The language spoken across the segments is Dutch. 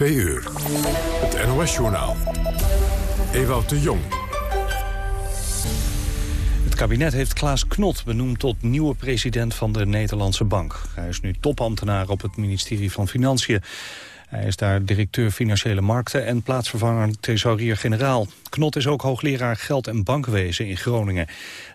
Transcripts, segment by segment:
Twee uur. Het NOS-journaal. Ewout de Jong. Het kabinet heeft Klaas Knot benoemd tot nieuwe president van de Nederlandse Bank. Hij is nu topambtenaar op het ministerie van Financiën. Hij is daar directeur Financiële Markten en plaatsvervanger thesaurier-generaal. Knot is ook hoogleraar geld- en bankwezen in Groningen.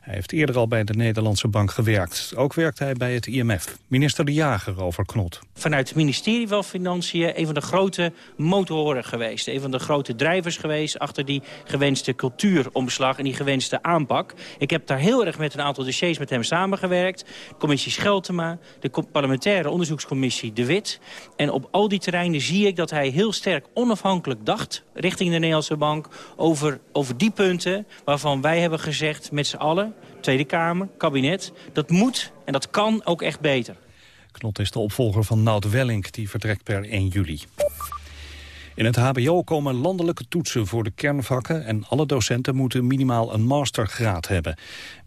Hij heeft eerder al bij de Nederlandse Bank gewerkt. Ook werkt hij bij het IMF. Minister De Jager over Knot. Vanuit het ministerie van Financiën een van de grote motoren geweest. Een van de grote drijvers geweest achter die gewenste cultuuromslag en die gewenste aanpak. Ik heb daar heel erg met een aantal dossiers met hem samengewerkt. De commissie Scheltema, de parlementaire onderzoekscommissie De Wit. En op al die terreinen zie ik dat hij heel sterk onafhankelijk dacht richting de Nederlandse Bank over, over die punten waarvan wij hebben gezegd met z'n allen, Tweede Kamer, kabinet, dat moet en dat kan ook echt beter. Knot is de opvolger van Nout Wellink, die vertrekt per 1 juli. In het hbo komen landelijke toetsen voor de kernvakken... en alle docenten moeten minimaal een mastergraad hebben.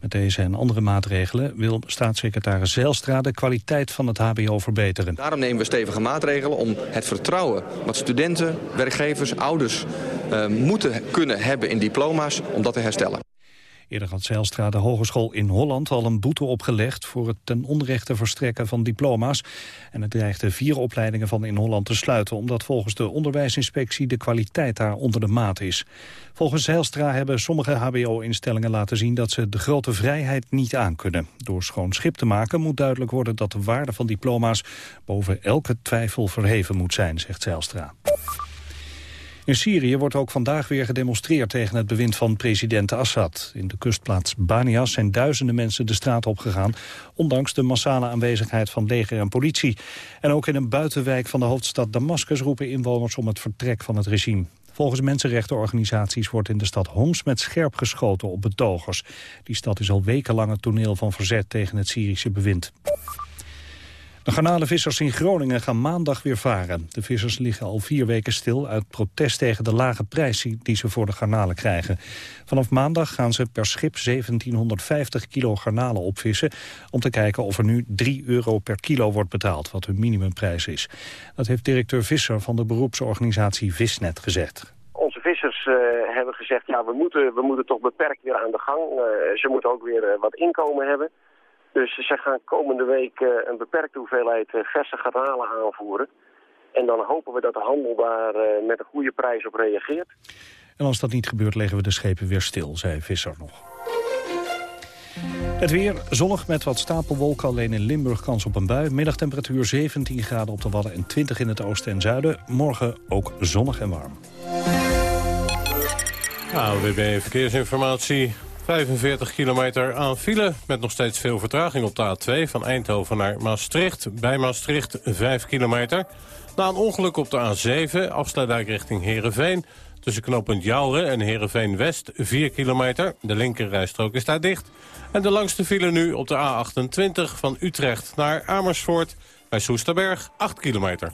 Met deze en andere maatregelen wil staatssecretaris Zijlstra... de kwaliteit van het hbo verbeteren. Daarom nemen we stevige maatregelen om het vertrouwen... wat studenten, werkgevers, ouders uh, moeten kunnen hebben in diploma's... om dat te herstellen. Eerder had Zijlstra de Hogeschool in Holland al een boete opgelegd... voor het ten onrechte verstrekken van diploma's. En het dreigde vier opleidingen van in Holland te sluiten... omdat volgens de onderwijsinspectie de kwaliteit daar onder de maat is. Volgens Zijlstra hebben sommige hbo-instellingen laten zien... dat ze de grote vrijheid niet aankunnen. Door schoon schip te maken moet duidelijk worden... dat de waarde van diploma's boven elke twijfel verheven moet zijn, zegt Zijlstra. In Syrië wordt ook vandaag weer gedemonstreerd tegen het bewind van president Assad. In de kustplaats Banias zijn duizenden mensen de straat opgegaan... ondanks de massale aanwezigheid van leger en politie. En ook in een buitenwijk van de hoofdstad Damascus roepen inwoners om het vertrek van het regime. Volgens mensenrechtenorganisaties wordt in de stad Homs met scherp geschoten op betogers. Die stad is al wekenlang het toneel van verzet tegen het Syrische bewind. De garnalenvissers in Groningen gaan maandag weer varen. De vissers liggen al vier weken stil uit protest tegen de lage prijs die ze voor de garnalen krijgen. Vanaf maandag gaan ze per schip 1750 kilo garnalen opvissen... om te kijken of er nu 3 euro per kilo wordt betaald, wat hun minimumprijs is. Dat heeft directeur Visser van de beroepsorganisatie Visnet gezegd onze vissers uh, hebben gezegd, ja, we moeten, we moeten toch beperkt weer aan de gang. Uh, ze moeten ook weer uh, wat inkomen hebben. Dus ze gaan komende week uh, een beperkte hoeveelheid uh, verse garnalen aanvoeren. En dan hopen we dat de handel daar uh, met een goede prijs op reageert. En als dat niet gebeurt, leggen we de schepen weer stil, zei Visser nog. Het weer zonnig met wat stapelwolken. Alleen in Limburg kans op een bui. Middagtemperatuur 17 graden op de Wadden en 20 in het oosten en zuiden. Morgen ook zonnig en warm. AWB Verkeersinformatie. 45 kilometer aan file met nog steeds veel vertraging op de A2 van Eindhoven naar Maastricht. Bij Maastricht 5 kilometer. Na een ongeluk op de A7, afsluitdijk richting Heerenveen. Tussen knooppunt Jouren en Heerenveen West 4 kilometer. De linkerrijstrook is daar dicht. En de langste file nu op de A28 van Utrecht naar Amersfoort. Bij Soesterberg 8 kilometer.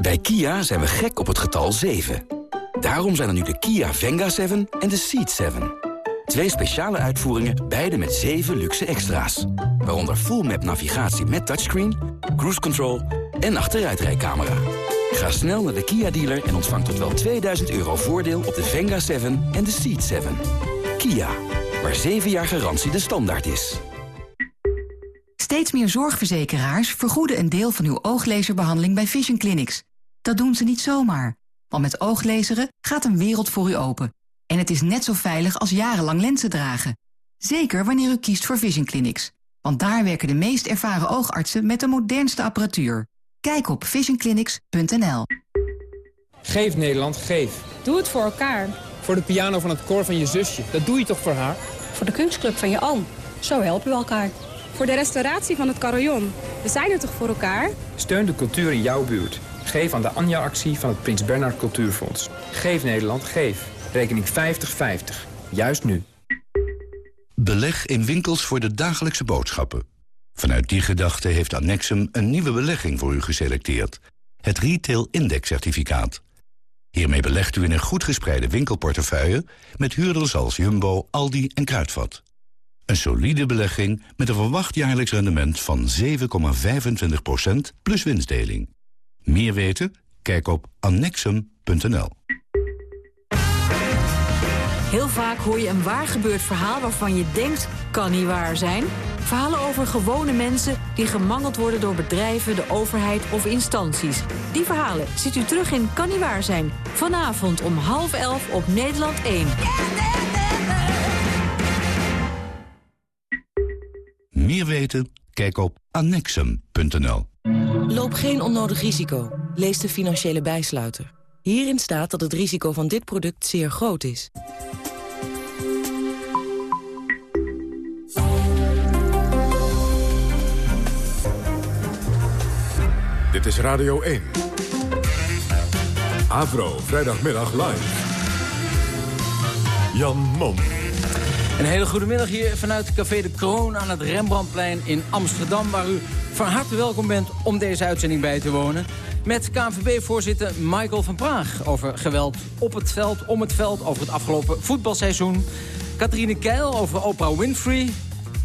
Bij Kia zijn we gek op het getal 7. Daarom zijn er nu de Kia Venga 7 en de Ceed 7. Twee speciale uitvoeringen, beide met 7 luxe extra's. Waaronder full map navigatie met touchscreen, cruise control en achteruitrijcamera. Ga snel naar de Kia dealer en ontvang tot wel 2000 euro voordeel op de Venga 7 en de Ceed 7. Kia, waar 7 jaar garantie de standaard is. Steeds meer zorgverzekeraars vergoeden een deel van uw ooglezerbehandeling bij Vision Clinics. Dat doen ze niet zomaar. Want met ooglezeren gaat een wereld voor u open. En het is net zo veilig als jarenlang lenzen dragen. Zeker wanneer u kiest voor Vision Clinics. Want daar werken de meest ervaren oogartsen met de modernste apparatuur. Kijk op visionclinics.nl Geef Nederland, geef. Doe het voor elkaar. Voor de piano van het koor van je zusje. Dat doe je toch voor haar? Voor de kunstclub van je oom. Zo helpen we elkaar. Voor de restauratie van het carillon. We zijn er toch voor elkaar? Steun de cultuur in jouw buurt. Geef aan de Anja-actie van het Prins Bernhard Cultuurfonds. Geef Nederland, geef. Rekening 5050. Juist nu. Beleg in winkels voor de dagelijkse boodschappen. Vanuit die gedachte heeft Annexum een nieuwe belegging voor u geselecteerd. Het Retail Index Certificaat. Hiermee belegt u in een goed gespreide winkelportefeuille... met huurders als Jumbo, Aldi en Kruidvat. Een solide belegging met een verwacht jaarlijks rendement van 7,25% plus winstdeling. Meer weten? Kijk op annexum.nl. Heel vaak hoor je een waar gebeurd verhaal waarvan je denkt, kan niet waar zijn. Verhalen over gewone mensen die gemangeld worden door bedrijven, de overheid of instanties. Die verhalen ziet u terug in Kan niet waar zijn. Vanavond om half elf op Nederland 1. Meer weten? Kijk op annexum.nl. Loop geen onnodig risico. Lees de financiële bijsluiter. Hierin staat dat het risico van dit product zeer groot is. Dit is Radio 1. Avro, vrijdagmiddag live. Jan Mom. Een hele goede middag hier vanuit Café de Kroon aan het Rembrandtplein in Amsterdam... waar u van harte welkom bent om deze uitzending bij te wonen. Met KNVB-voorzitter Michael van Praag over geweld op het veld, om het veld... over het afgelopen voetbalseizoen. Catherine Keil over Oprah Winfrey.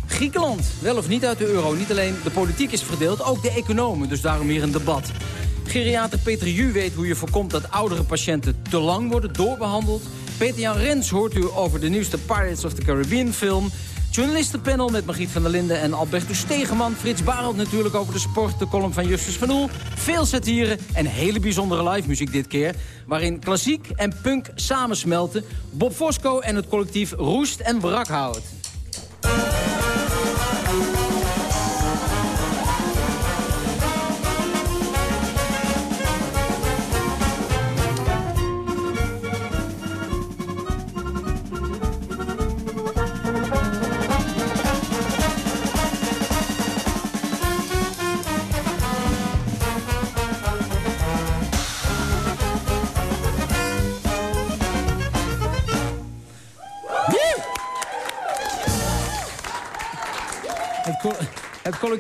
Griekenland, wel of niet uit de euro. Niet alleen de politiek is verdeeld, ook de economen. Dus daarom hier een debat. Geriater Peter Ju weet hoe je voorkomt dat oudere patiënten te lang worden doorbehandeld. Peter-Jan Rens hoort u over de nieuwste Pirates of the Caribbean film. Journalistenpanel met Margriet van der Linden en Albertus Stegeman. Frits Barend natuurlijk over de sport, de column van Justus van Oel. Veel satire en hele bijzondere live muziek dit keer. Waarin klassiek en punk samensmelten. Bob Fosco en het collectief Roest en Brakhout.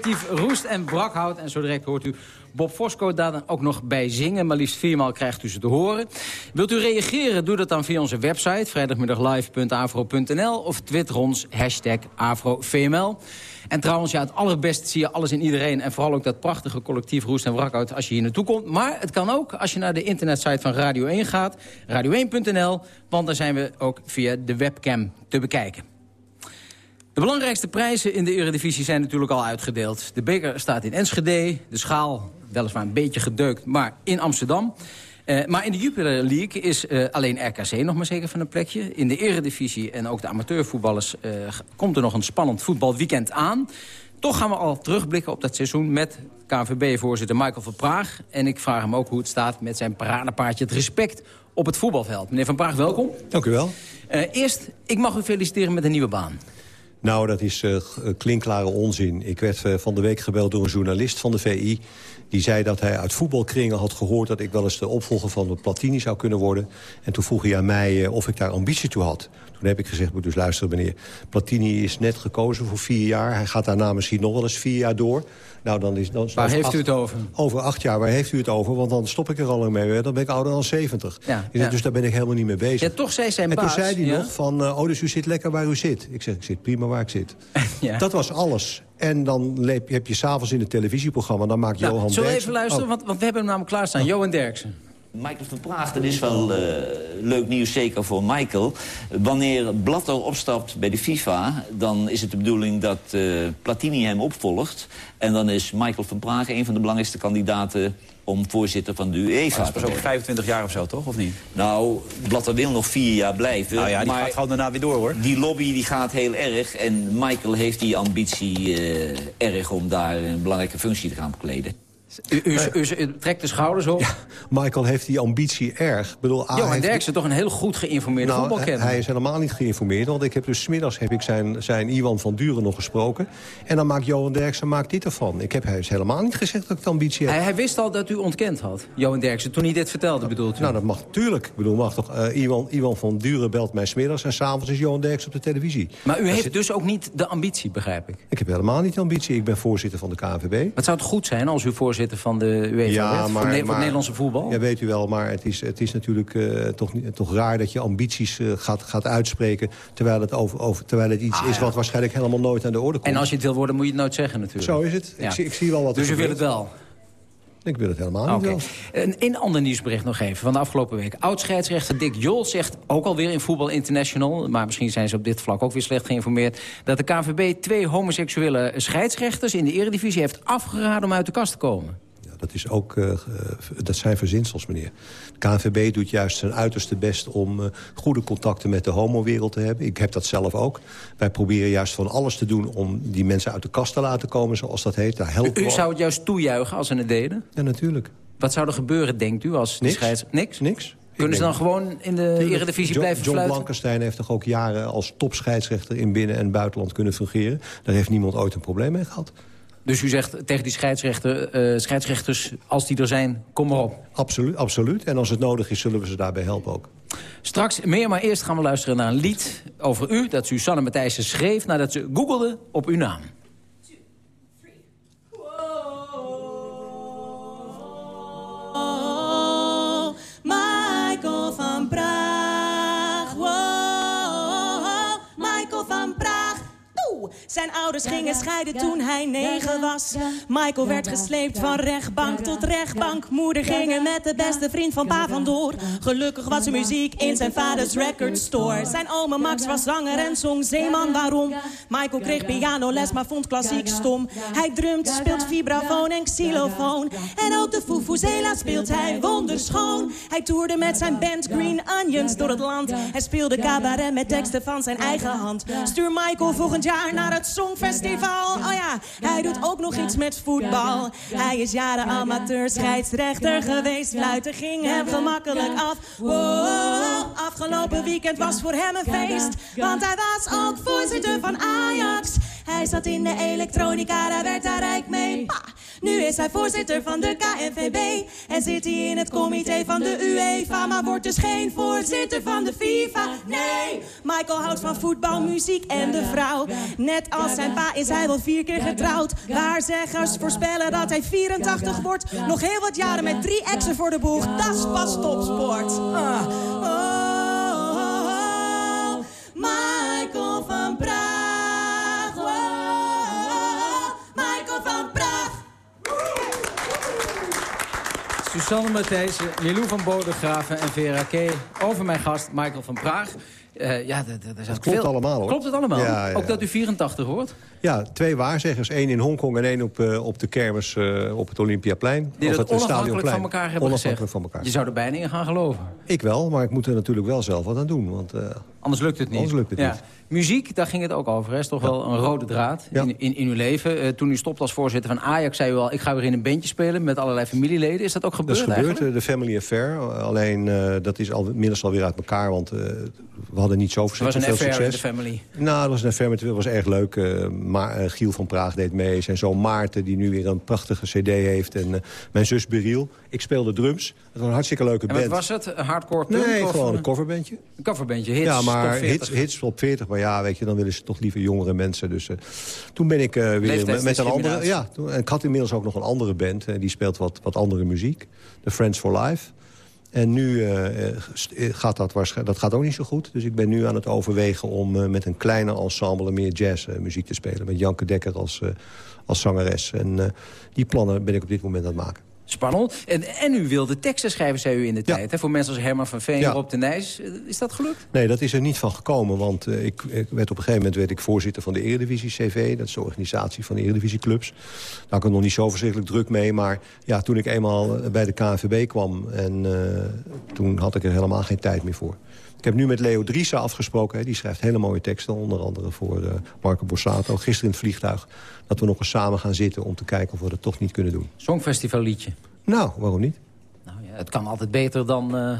Collectief Roest en Brakhout. En zo direct hoort u Bob Fosco daar dan ook nog bij zingen. Maar liefst viermaal krijgt u ze te horen. Wilt u reageren? Doe dat dan via onze website... vrijdagmiddaglive.avro.nl of twitter ons hashtag AfroVML. En trouwens, ja, het allerbeste zie je alles in iedereen. En vooral ook dat prachtige collectief Roest en Brakhout als je hier naartoe komt. Maar het kan ook als je naar de internetsite van Radio 1 gaat. Radio1.nl, want daar zijn we ook via de webcam te bekijken. De belangrijkste prijzen in de Eredivisie zijn natuurlijk al uitgedeeld. De beker staat in Enschede, de schaal weliswaar een beetje gedeukt, maar in Amsterdam. Uh, maar in de Jupiler League is uh, alleen RKC nog maar zeker van een plekje. In de Eredivisie en ook de amateurvoetballers uh, komt er nog een spannend voetbalweekend aan. Toch gaan we al terugblikken op dat seizoen met KNVB-voorzitter Michael van Praag. En ik vraag hem ook hoe het staat met zijn paradepaardje het respect op het voetbalveld. Meneer van Praag, welkom. Dank u wel. eerst, ik mag u feliciteren met een nieuwe baan. Nou, dat is uh, klinkklare onzin. Ik werd uh, van de week gebeld door een journalist van de VI... die zei dat hij uit voetbalkringen had gehoord... dat ik wel eens de opvolger van de Platini zou kunnen worden. En toen vroeg hij aan mij of ik daar ambitie toe had. Toen heb ik gezegd, moet dus luisteren meneer... Platini is net gekozen voor vier jaar. Hij gaat daarna misschien nog wel eens vier jaar door... Nou, dan is, dan, waar heeft acht, u het over? Over acht jaar, waar heeft u het over? Want dan stop ik er al lang mee. Dan ben ik ouder dan 70. Ja, ja. Dus daar ben ik helemaal niet mee bezig. Ja, toch zei zijn en baas... toen zei hij ja? nog van, uh, oh, dus u zit lekker waar u zit. Ik zeg, ik zit prima waar ik zit. ja. Dat was alles. En dan leep, heb je s'avonds in het televisieprogramma... dan maakt nou, Johan Zullen we Derksen... even luisteren? Oh. Want, want, we hebben hem namelijk klaarstaan. Johan Derksen. Michael van Praag, dat is wel uh, leuk nieuws, zeker voor Michael. Wanneer Blatter opstapt bij de FIFA... dan is het de bedoeling dat uh, Platini hem opvolgt. En dan is Michael van Praag een van de belangrijkste kandidaten... om voorzitter van de UEFA Dat is pas ook 25 jaar of zo, toch? Of niet? Nou, Blatter wil nog vier jaar blijven. Nou ja, die maar gaat gewoon daarna weer door, hoor. Die lobby die gaat heel erg. En Michael heeft die ambitie uh, erg om daar een belangrijke functie te gaan bekleden. U, u, u, u, trekt de schouders op. Ja, Michael heeft die ambitie erg. Ik bedoel, Johan Derksen, toch een heel goed geïnformeerde nou, voetbalkenner. Hij is helemaal niet geïnformeerd. Want ik heb dus smiddags heb ik zijn, zijn Iwan van Duren nog gesproken. En dan maakt Johan Derksen maakt dit ervan. Ik heb hij is helemaal niet gezegd dat ik de ambitie heb. Hij, hij, wist al dat u ontkend had, Johan Derksen, toen hij dit vertelde, bedoelt u? Nou, dat mag natuurlijk. Ik bedoel, mag toch, uh, Iwan, Iwan van Duren belt mij smiddags... en s'avonds is Johan Derksen op de televisie. Maar u heeft zit... dus ook niet de ambitie, begrijp ik? Ik heb helemaal niet de ambitie. Ik ben voorzitter van de KNVB. Wat zou het goed zijn als u voorzitter voorzitter van de UEFA werd, voor, het Nederlandse voetbal. Ja, weet u wel, maar het is, het is natuurlijk uh, toch, toch raar dat je ambities uh, gaat, gaat uitspreken... terwijl het, over, over, terwijl het iets ah, is wat waarschijnlijk helemaal nooit aan de orde komt. En als je het wil worden, moet je het nooit zeggen natuurlijk. Zo is het. Ik, zie, ik zie wel wat Dus u wil het wel? Ik wil het helemaal niet. Een, een ander nieuwsbericht nog even van de afgelopen week. Oud-scheidsrechter Dick Jol zegt ook alweer in Voetbal International... maar misschien zijn ze op dit vlak ook weer slecht geïnformeerd... dat de KNVB twee homoseksuele scheidsrechters in de eredivisie heeft afgeraden om uit de kast te komen dat, is ook, uh, dat zijn verzinsels, meneer. De KNVB doet juist zijn uiterste best om uh, goede contacten met de homowereld te hebben. Ik heb dat zelf ook. Wij proberen juist van alles te doen om die mensen uit de kast te laten komen, zoals dat heet. Daar helpen u, u zou het juist toejuichen als ze het deden? Ja, natuurlijk. Wat zou er gebeuren, denkt u, als Niks. de scheids... Niks? Niks. Kunnen ze dan gewoon in de Eredivisie blijven John fluiten? Blankenstein heeft toch ook jaren als topscheidsrechter in binnen- en buitenland kunnen fungeren. Daar heeft niemand ooit een probleem mee gehad. Dus u zegt tegen die scheidsrechter, uh, scheidsrechters, als die er zijn, kom maar op. Absoluut, absoluut. En als het nodig is, zullen we ze daarbij helpen ook. Straks meer, maar eerst gaan we luisteren naar een lied over u... dat Susanne Matthijssen schreef nadat ze googelde op uw naam. Zijn ouders gingen scheiden toen hij negen was. Michael werd gesleept van rechtbank tot rechtbank. Moeder ging met de beste vriend van pa vandoor. Gelukkig was er muziek in zijn vaders record store. Zijn oma Max was zanger en zong Zeeman waarom. Michael kreeg pianoles, maar vond klassiek stom. Hij drumt, speelt vibrafoon en xylofoon. En ook de fufuzela speelt hij wonderschoon. Hij toerde met zijn band Green Onions door het land. Hij speelde cabaret met teksten van zijn eigen hand. Stuur Michael volgend jaar naar het Songfestival. Oh ja, hij doet ook nog iets met voetbal. Hij is jaren amateur scheidsrechter geweest. Fluiten ging hem gemakkelijk af. Wow, afgelopen weekend was voor hem een feest. Want hij was ook voorzitter van Ajax. Hij zat in de elektronica, daar werd hij rijk mee. Nu is hij voorzitter van de KNVB. En zit hij in het comité van de UEFA. Maar wordt dus geen voorzitter van de FIFA. Nee, Michael houdt van voetbal, muziek en de vrouw. Net als zijn pa is hij wel vier keer getrouwd. Waarzeggers voorspellen dat hij 84 wordt. Nog heel wat jaren met drie exen voor de boeg. Dat is pas topsport. Ah. Oh, Susanne Matthijssen, Milou van Bodegraven en Vera K. Over mijn gast Michael van Praag. Uh, ja, dat, dat klopt allemaal hoor. Klopt het allemaal? Ja, ja. Ook dat u 84 wordt? Ja, twee waarzeggers. één in Hongkong en één op, uh, op de kermis uh, op het Olympiaplein. Die of het onafhankelijk van elkaar hebben gezegd. Van elkaar. Je zou er bijna in gaan geloven. Ik wel, maar ik moet er natuurlijk wel zelf wat aan doen. Want, anders lukt het niet. Anders lukt het ja. niet. Muziek, daar ging het ook over. Hè? is toch wel een rode draad in, in, in, uw leven. toen u stopt als voorzitter van Ajax, zei u al... ik ga weer in een bandje spelen met allerlei familieleden. Is dat ook gebeurd Dat is gebeurd, de Family Affair. Alleen, dat is al, inmiddels alweer uit elkaar, want we hadden niet zo verschrikkelijk veel succes. Was een affair de family? Nou, dat was een affair, het was erg leuk. Maar, Giel van Praag deed mee. Zijn zoon Maarten, die nu weer een prachtige cd heeft. En mijn zus Beryl. Ik speelde drums. Het was een hartstikke leuke en band. wat was het? Een hardcore punk? Nee, gewoon een coverbandje. Een coverbandje, hits Ja, maar hits, hits op 40. Maar ja, weet je, dan willen ze toch liever jongere mensen. Dus uh, toen ben ik uh, weer met, met een andere... Ja, toen, en ik had inmiddels ook nog een andere band. Die speelt wat, wat andere muziek. The Friends for Life. En nu uh, gaat dat waarschijnlijk, dat gaat ook niet zo goed. Dus ik ben nu aan het overwegen om uh, met een kleiner ensemble meer jazzmuziek te spelen. Met Janke Dekker als, als zangeres. En die plannen ben ik op dit moment aan het maken. Spannend. En, en u wilde teksten schrijven, zei u in de ja. tijd. Hè? Voor mensen als Herman van Veen, ja. Rob de Nijs. Is dat gelukt? Nee, dat is er niet van gekomen. Want uh, ik, ik, werd op een gegeven moment werd ik voorzitter van de Eredivisie CV. Dat is de organisatie van de Eredivisieclubs. Daar had ik er nog niet zo verschrikkelijk druk mee. Maar ja, toen ik eenmaal bij de KNVB kwam... en uh, toen had ik er helemaal geen tijd meer voor. Ik heb nu met Leo Driessen afgesproken. Hè, die schrijft hele mooie teksten, onder andere voor uh, Marco Borsato. Gisteren in het vliegtuig dat we nog eens samen gaan zitten... om te kijken of we dat toch niet kunnen doen. Songfestival liedje. Nou, waarom niet? Het kan altijd beter dan, uh,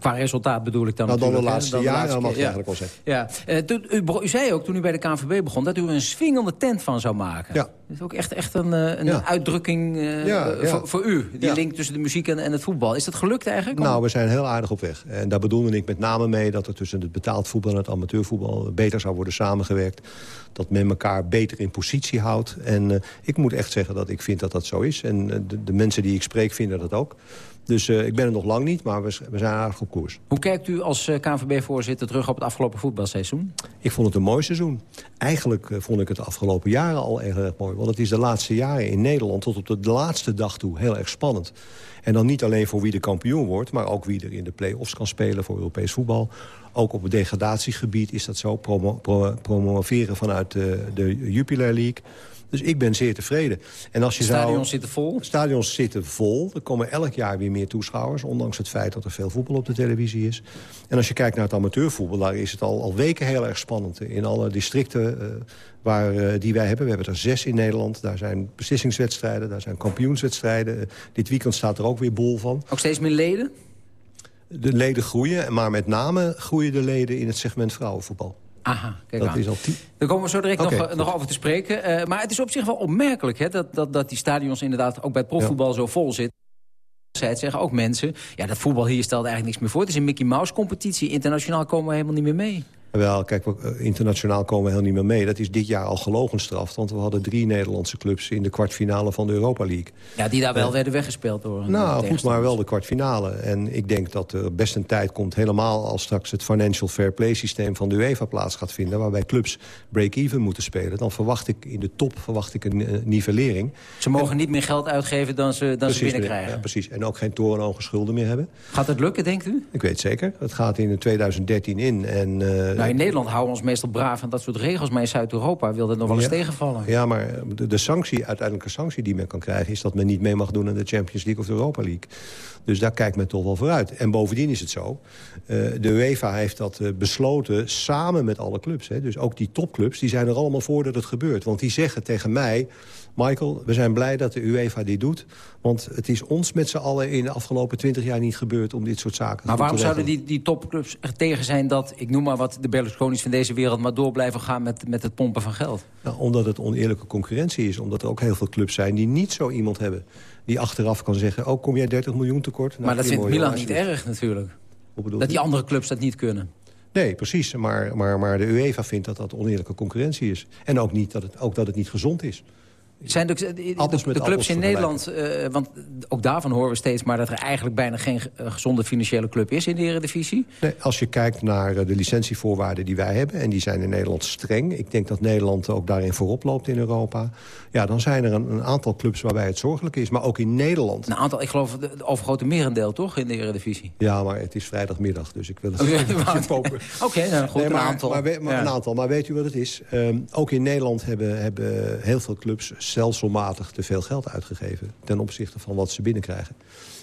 qua resultaat bedoel ik dan nou. Dan de laatste jaren, mag je ja. eigenlijk wel zeggen. Ja. Uh, toen, u, u, zei ook toen u bij de KNVB begon... dat u er een swingende tent van zou maken. Ja. Dat is ook echt, echt een, eh, een Ja. uitdrukking eh, Ja, eh. Voor, voor u. Die link tussen de muziek en, en het voetbal. Is dat gelukt eigenlijk? Nou, we zijn heel aardig op weg. En daar bedoelde ik met name mee dat er tussen het betaald voetbal en het amateurvoetbal beter zou worden samengewerkt. Dat men elkaar beter in positie houdt. En eh, ik moet echt zeggen dat ik vind dat dat zo is. En eh, de, de mensen die ik spreek vinden dat ook. Dus eh, ik ben er nog lang niet, maar we, we zijn aardig op koers. Hoe kijkt u als eh, KNVB-voorzitter terug op het afgelopen voetbalseizoen? Ik vond het een mooi seizoen. Eigenlijk eh, vond ik het de afgelopen jaren al erg, erg mooi. Want het is de laatste jaren in Nederland tot op de, de laatste dag toe heel erg spannend. En dan niet alleen voor wie de kampioen wordt... maar ook wie er in de play-offs kan spelen voor Europees voetbal. Ook op het degradatiegebied is dat zo. Promo, pro- promoveren vanuit de, de Jupiler League. Dus ik ben zeer tevreden. En als je Stadions zou... zitten vol? Stadions zitten vol. Er komen elk jaar weer meer toeschouwers. Ondanks het feit dat er veel voetbal op de televisie is. En als je kijkt naar het amateurvoetbal... daar is het al, al weken heel erg spannend. In alle districten eh, waar, eh, die wij hebben. We hebben er zes in Nederland. Daar zijn beslissingswedstrijden. Daar zijn kampioenswedstrijden. Eh, dit weekend staat er ook weer bol van. Ook steeds meer leden? De leden groeien. Maar met name groeien de leden in het segment vrouwenvoetbal. Aha, kijk dat aan. is al. Daar komen we zo direct nog, nog over te spreken. Maar het is op zich wel opmerkelijk hè, dat, dat, dat die stadions inderdaad ook bij het profvoetbal zo vol zitten. Zeggen ook mensen, ja, dat voetbal hier stelt eigenlijk niks meer voor. Het is een Mickey Mouse competitie. Internationaal komen we helemaal niet meer mee. Wel, kijk, eh, internationaal komen we heel niet meer mee. Dat is dit jaar al gelogenstraft. Want we hadden drie Nederlandse clubs in de kwartfinale van de Europa League. Ja, die daar wel Eh, werden weggespeeld door Nou, goed, tegenstander. maar wel de kwartfinale. En ik denk dat er best een tijd komt, helemaal als straks het financial fair play systeem van de UEFA plaats gaat vinden, waarbij clubs break-even moeten spelen. Dan verwacht ik in de top verwacht ik een eh, nivellering. Ze mogen niet meer geld uitgeven dan ze, dan ze binnenkrijgen. Ja, precies. En ook geen torenhoge schulden meer hebben. Gaat het lukken, denkt u? Ik weet zeker. Het gaat in 2013 in. En, eh, Nou, in Nederland houden we ons meestal braaf aan dat soort regels. Maar in Zuid-Europa wil dat nog wel eens Ja. tegenvallen. Ja, maar de, de sanctie, uiteindelijke sanctie die men kan krijgen... is dat men niet mee mag doen aan de Champions League of de Europa League. Dus daar kijkt men toch wel vooruit. En bovendien is het zo, eh, de UEFA heeft dat eh, besloten samen met alle clubs. Hè. Dus ook die topclubs, die zijn er allemaal voor dat het gebeurt. Want die zeggen tegen mij... Michael, we zijn blij dat de UEFA dit doet. Want het is ons met z'n allen in de afgelopen twintig jaar niet gebeurd... om dit soort zaken Maar waarom zouden die, die topclubs er tegen zijn dat, ik noem maar wat, de Berlusconi's van deze wereld... maar door blijven gaan met, met het pompen van geld? Nou, omdat het oneerlijke concurrentie is. Omdat er ook heel veel clubs zijn die niet zo iemand hebben. Die achteraf kan zeggen, oh, kom jij 30 miljoen tekort? Nou, maar dat vindt Milan niet erg natuurlijk. Dat die andere clubs dat niet kunnen. Nee, precies. Maar, maar, maar de UEFA vindt dat dat oneerlijke concurrentie is. En ook, niet dat, het, ook dat het niet gezond is. Zijn de, de, clubs in Nederland, eh, want ook daarvan horen we steeds maar... dat er eigenlijk bijna geen eh, gezonde financiële club is in de Eredivisie. Nee, als je kijkt naar eh, de licentievoorwaarden die wij hebben... en die zijn in Nederland streng... ik denk dat Nederland ook daarin voorop loopt in Europa... ja, dan zijn er een, een aantal clubs waarbij het zorgelijk is. Maar ook in Nederland. Een aantal, ik geloof, de overgrote merendeel toch in de Eredivisie? Ja, maar het is vrijdagmiddag, dus ik wil het Oké, niet maar-. Oké, nou goed, Nee, maar, een aantal. Maar, maar Ja. Een aantal. Maar weet u wat het is? Ehm, ook in Nederland hebben, hebben heel veel clubs stelselmatig te veel geld uitgegeven... ten opzichte van wat ze binnenkrijgen.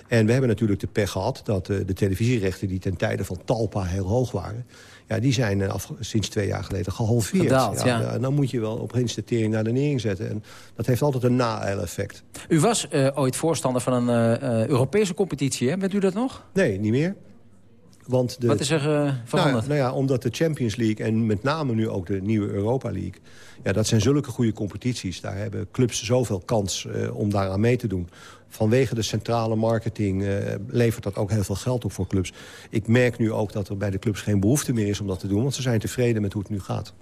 En we hebben natuurlijk de pech gehad dat eh, de televisierechten... die ten tijde van Talpa heel hoog waren... Ja, die zijn eh, af, sinds twee jaar geleden gehalveerd. Gedaald, ja. En dan moet je wel opeens de tering naar de nering zetten. En dat heeft altijd een na-effect. U was eh, ooit voorstander van een eh, eh, Europese competitie, hè? Bent u dat nog? Nee, niet meer. Want de, Wat is er eh, Nou, veranderd? nou ja, omdat de Champions League en met name nu ook de nieuwe Europa League... Ja, dat zijn zulke goede competities. Daar hebben clubs zoveel kans eh, om daaraan mee te doen. Vanwege de centrale marketing eh, levert dat ook heel veel geld op voor clubs. Ik merk nu ook dat er bij de clubs geen behoefte meer is om dat te doen... want ze zijn tevreden met hoe het nu gaat.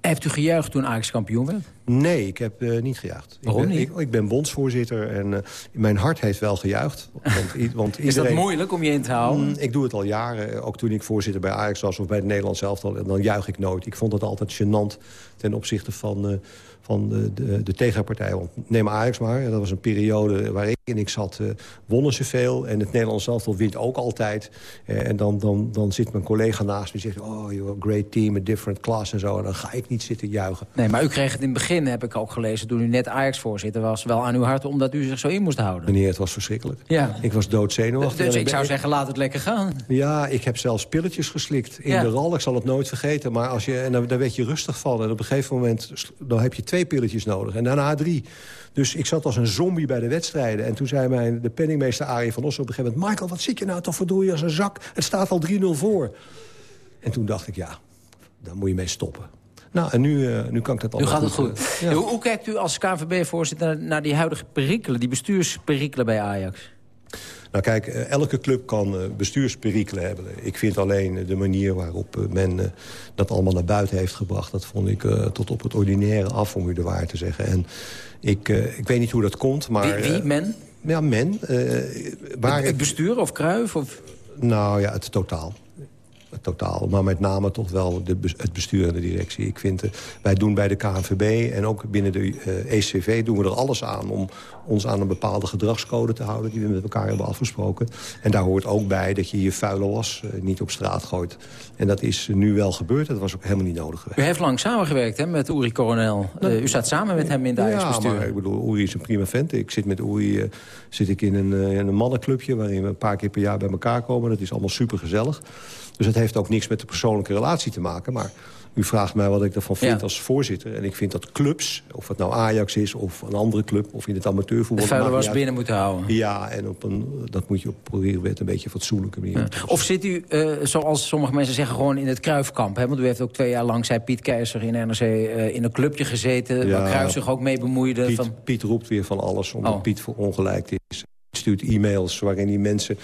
Heeft u gejuicht toen Ajax kampioen werd? Nee, ik heb eh, niet gejuicht. Waarom ik ben, niet? Ik, ik ben bondsvoorzitter en eh, mijn hart heeft wel gejuicht. Want, want Is dat moeilijk om je in te houden? Mm, ik doe het al jaren. Ook toen ik voorzitter bij Ajax was of bij het Nederlands elftal. Dan juich ik nooit. Ik vond het altijd gênant ten opzichte van, van de, de, de tegenpartij. Want neem Ajax maar. Dat was een periode waar ik en ik zat. eh, wonnen ze veel. En het Nederlands elftal wint ook altijd. Eh, en dan, dan, dan zit mijn collega naast me en zegt... oh, you're a great team, a different class en zo. En dan ga ik niet zitten juichen. Nee, maar u kreeg het in het begin, heb ik ook gelezen... toen u net Ajax-voorzitter was, wel aan uw hart... omdat u zich zo in moest houden. Meneer, het was verschrikkelijk. Ja. Ik was doodzenuwachtig. Dus En ik zou zeggen, laat het lekker gaan. Ja, ik heb zelfs pilletjes geslikt in Ja. de ral. Ik zal het nooit vergeten. Maar als je, en dan, daar werd je rustig van. En op een gegeven moment dan heb je twee pilletjes nodig. En daarna drie. Dus ik zat als een zombie bij de wedstrijden. En toen zei mijn, de penningmeester Arie van Ossen op een gegeven moment... Michael, wat zit je nou toch verdorie als een zak? Het staat al 3-0 voor. En toen dacht ik, ja, daar moet je mee stoppen. Nou, en nu, uh, nu kan ik dat al. Nu gaat het goed. Ja. Hoe, hoe, kijkt u als KNVB-voorzitter naar die huidige perikelen, die bestuursperikelen bij Ajax? Nou kijk, elke club kan bestuursperikelen hebben. Ik vind alleen de manier waarop men dat allemaal naar buiten heeft gebracht... dat vond ik tot op het ordinaire af, om u de waar te zeggen. En ik, ik weet niet hoe dat komt, maar... Wie, wie men? Ja, men. waar het, bestuur of Kruif? Of? Nou ja, het totaal totaal. Maar met name toch wel de, het bestuur en de directie. Ik vind, uh, wij doen bij de KNVB en ook binnen de ECV eh, e doen we er alles aan... om ons aan een bepaalde gedragscode te houden die we met elkaar hebben afgesproken. En daar hoort ook bij dat je je vuile was uh, niet op straat gooit. En dat is nu wel gebeurd. Dat was ook helemaal niet nodig geweest. U heeft lang samengewerkt hè, met Uri Coronel. Nou, u staat samen met hem in de ja, bestuur. Ja, ik bedoel, Uri is een prima vent. Ik zit met Uri zit ik in, een, in een mannenclubje... waarin we een paar keer per jaar bij elkaar komen. Dat is allemaal super gezellig. Dus het heeft ook niks met de persoonlijke relatie te maken. Maar u vraagt mij wat ik ervan vind als voorzitter. En ik vind dat clubs, of het nou Ajax is of een andere club... of in het amateurvoetbal... De vuile was binnen moeten houden. Ja, en op een, dat moet je op proberen met een beetje fatsoenlijke manier. Of zit u, uh, zoals sommige mensen zeggen, gewoon in het Kruifkamp? Hè? Want u heeft ook twee jaar lang, zei Piet Keizer in NRC... Uh, in een clubje gezeten, ja, waar Kruif zich ook mee bemoeide. Piet, van... Piet roept weer van alles, omdat oh. Piet voor ongelijk is stuurt e-mails waarin hij mensen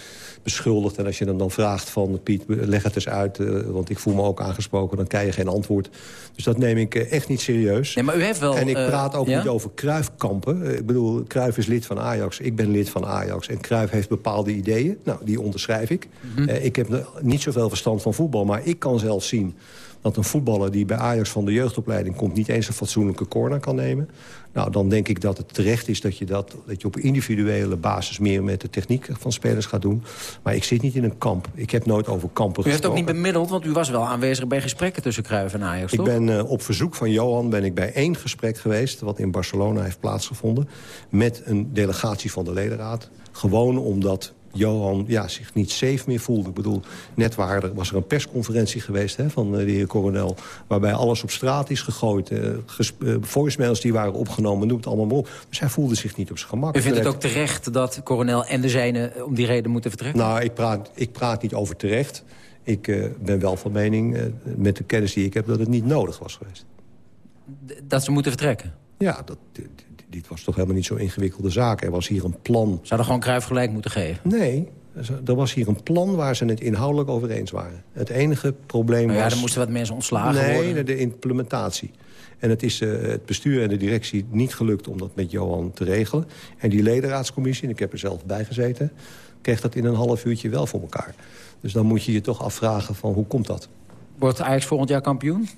beschuldigt. En als je dan, dan vraagt van Piet, leg het eens uit... Uh, want ik voel me ook aangesproken, dan krijg je geen antwoord. Dus dat neem ik uh, echt niet serieus. Nee, maar u heeft wel, en ik uh, praat ook ja? niet over Kruifkampen. ik bedoel, Kruif is lid van Ajax, ik ben lid van Ajax. En Kruif heeft bepaalde ideeën, nou, die onderschrijf ik. Mm -hmm. ik heb niet zoveel verstand van voetbal, maar ik kan zelf zien dat een voetballer die bij Ajax van de jeugdopleiding komt... niet eens een fatsoenlijke corner kan nemen. Nou, dan denk ik dat het terecht is dat je, dat, dat je op individuele basis... meer met de techniek van spelers gaat doen. Maar ik zit niet in een kamp. Ik heb nooit over kampen U heeft ook niet bemiddeld, want u was wel aanwezig bij gesprekken tussen Cruijff en Ajax, Ik ben uh, op verzoek van Johan ben ik bij één gesprek geweest... wat in Barcelona heeft plaatsgevonden... met een delegatie van de ledenraad. Gewoon omdat Johan ja, zich niet safe meer voelde. Ik bedoel, net waar er, was er een persconferentie geweest hè, van uh, de heer Coronel... waarbij alles op straat is gegooid. Uh, uh, voicemails die waren opgenomen, noem het allemaal maar op. Dus hij voelde zich niet op zijn gemak. U vindt het ook terecht dat Coronel en de zijne om die reden moeten vertrekken? Nou, ik praat, ik praat niet over terecht. Ik uh, ben wel van mening, uh, met de kennis die ik heb, dat het niet nodig was geweest. D dat ze moeten vertrekken? Ja, dat, dit was toch helemaal niet zo'n ingewikkelde zaak. Er was hier een plan... Zou er gewoon Kruif gelijk moeten geven? Nee, er was hier een plan waar ze het inhoudelijk over eens waren. Het enige probleem nou ja, was... er moesten wat mensen ontslagen nee, worden. Nee, de implementatie. En het is uh, het bestuur en de directie niet gelukt om dat met Johan te regelen. En die ledenraadscommissie, en ik heb er zelf bij gezeten... kreeg dat in een half uurtje wel voor elkaar. Dus dan moet je je toch afvragen van hoe komt dat? Wordt Ajax volgend jaar kampioen?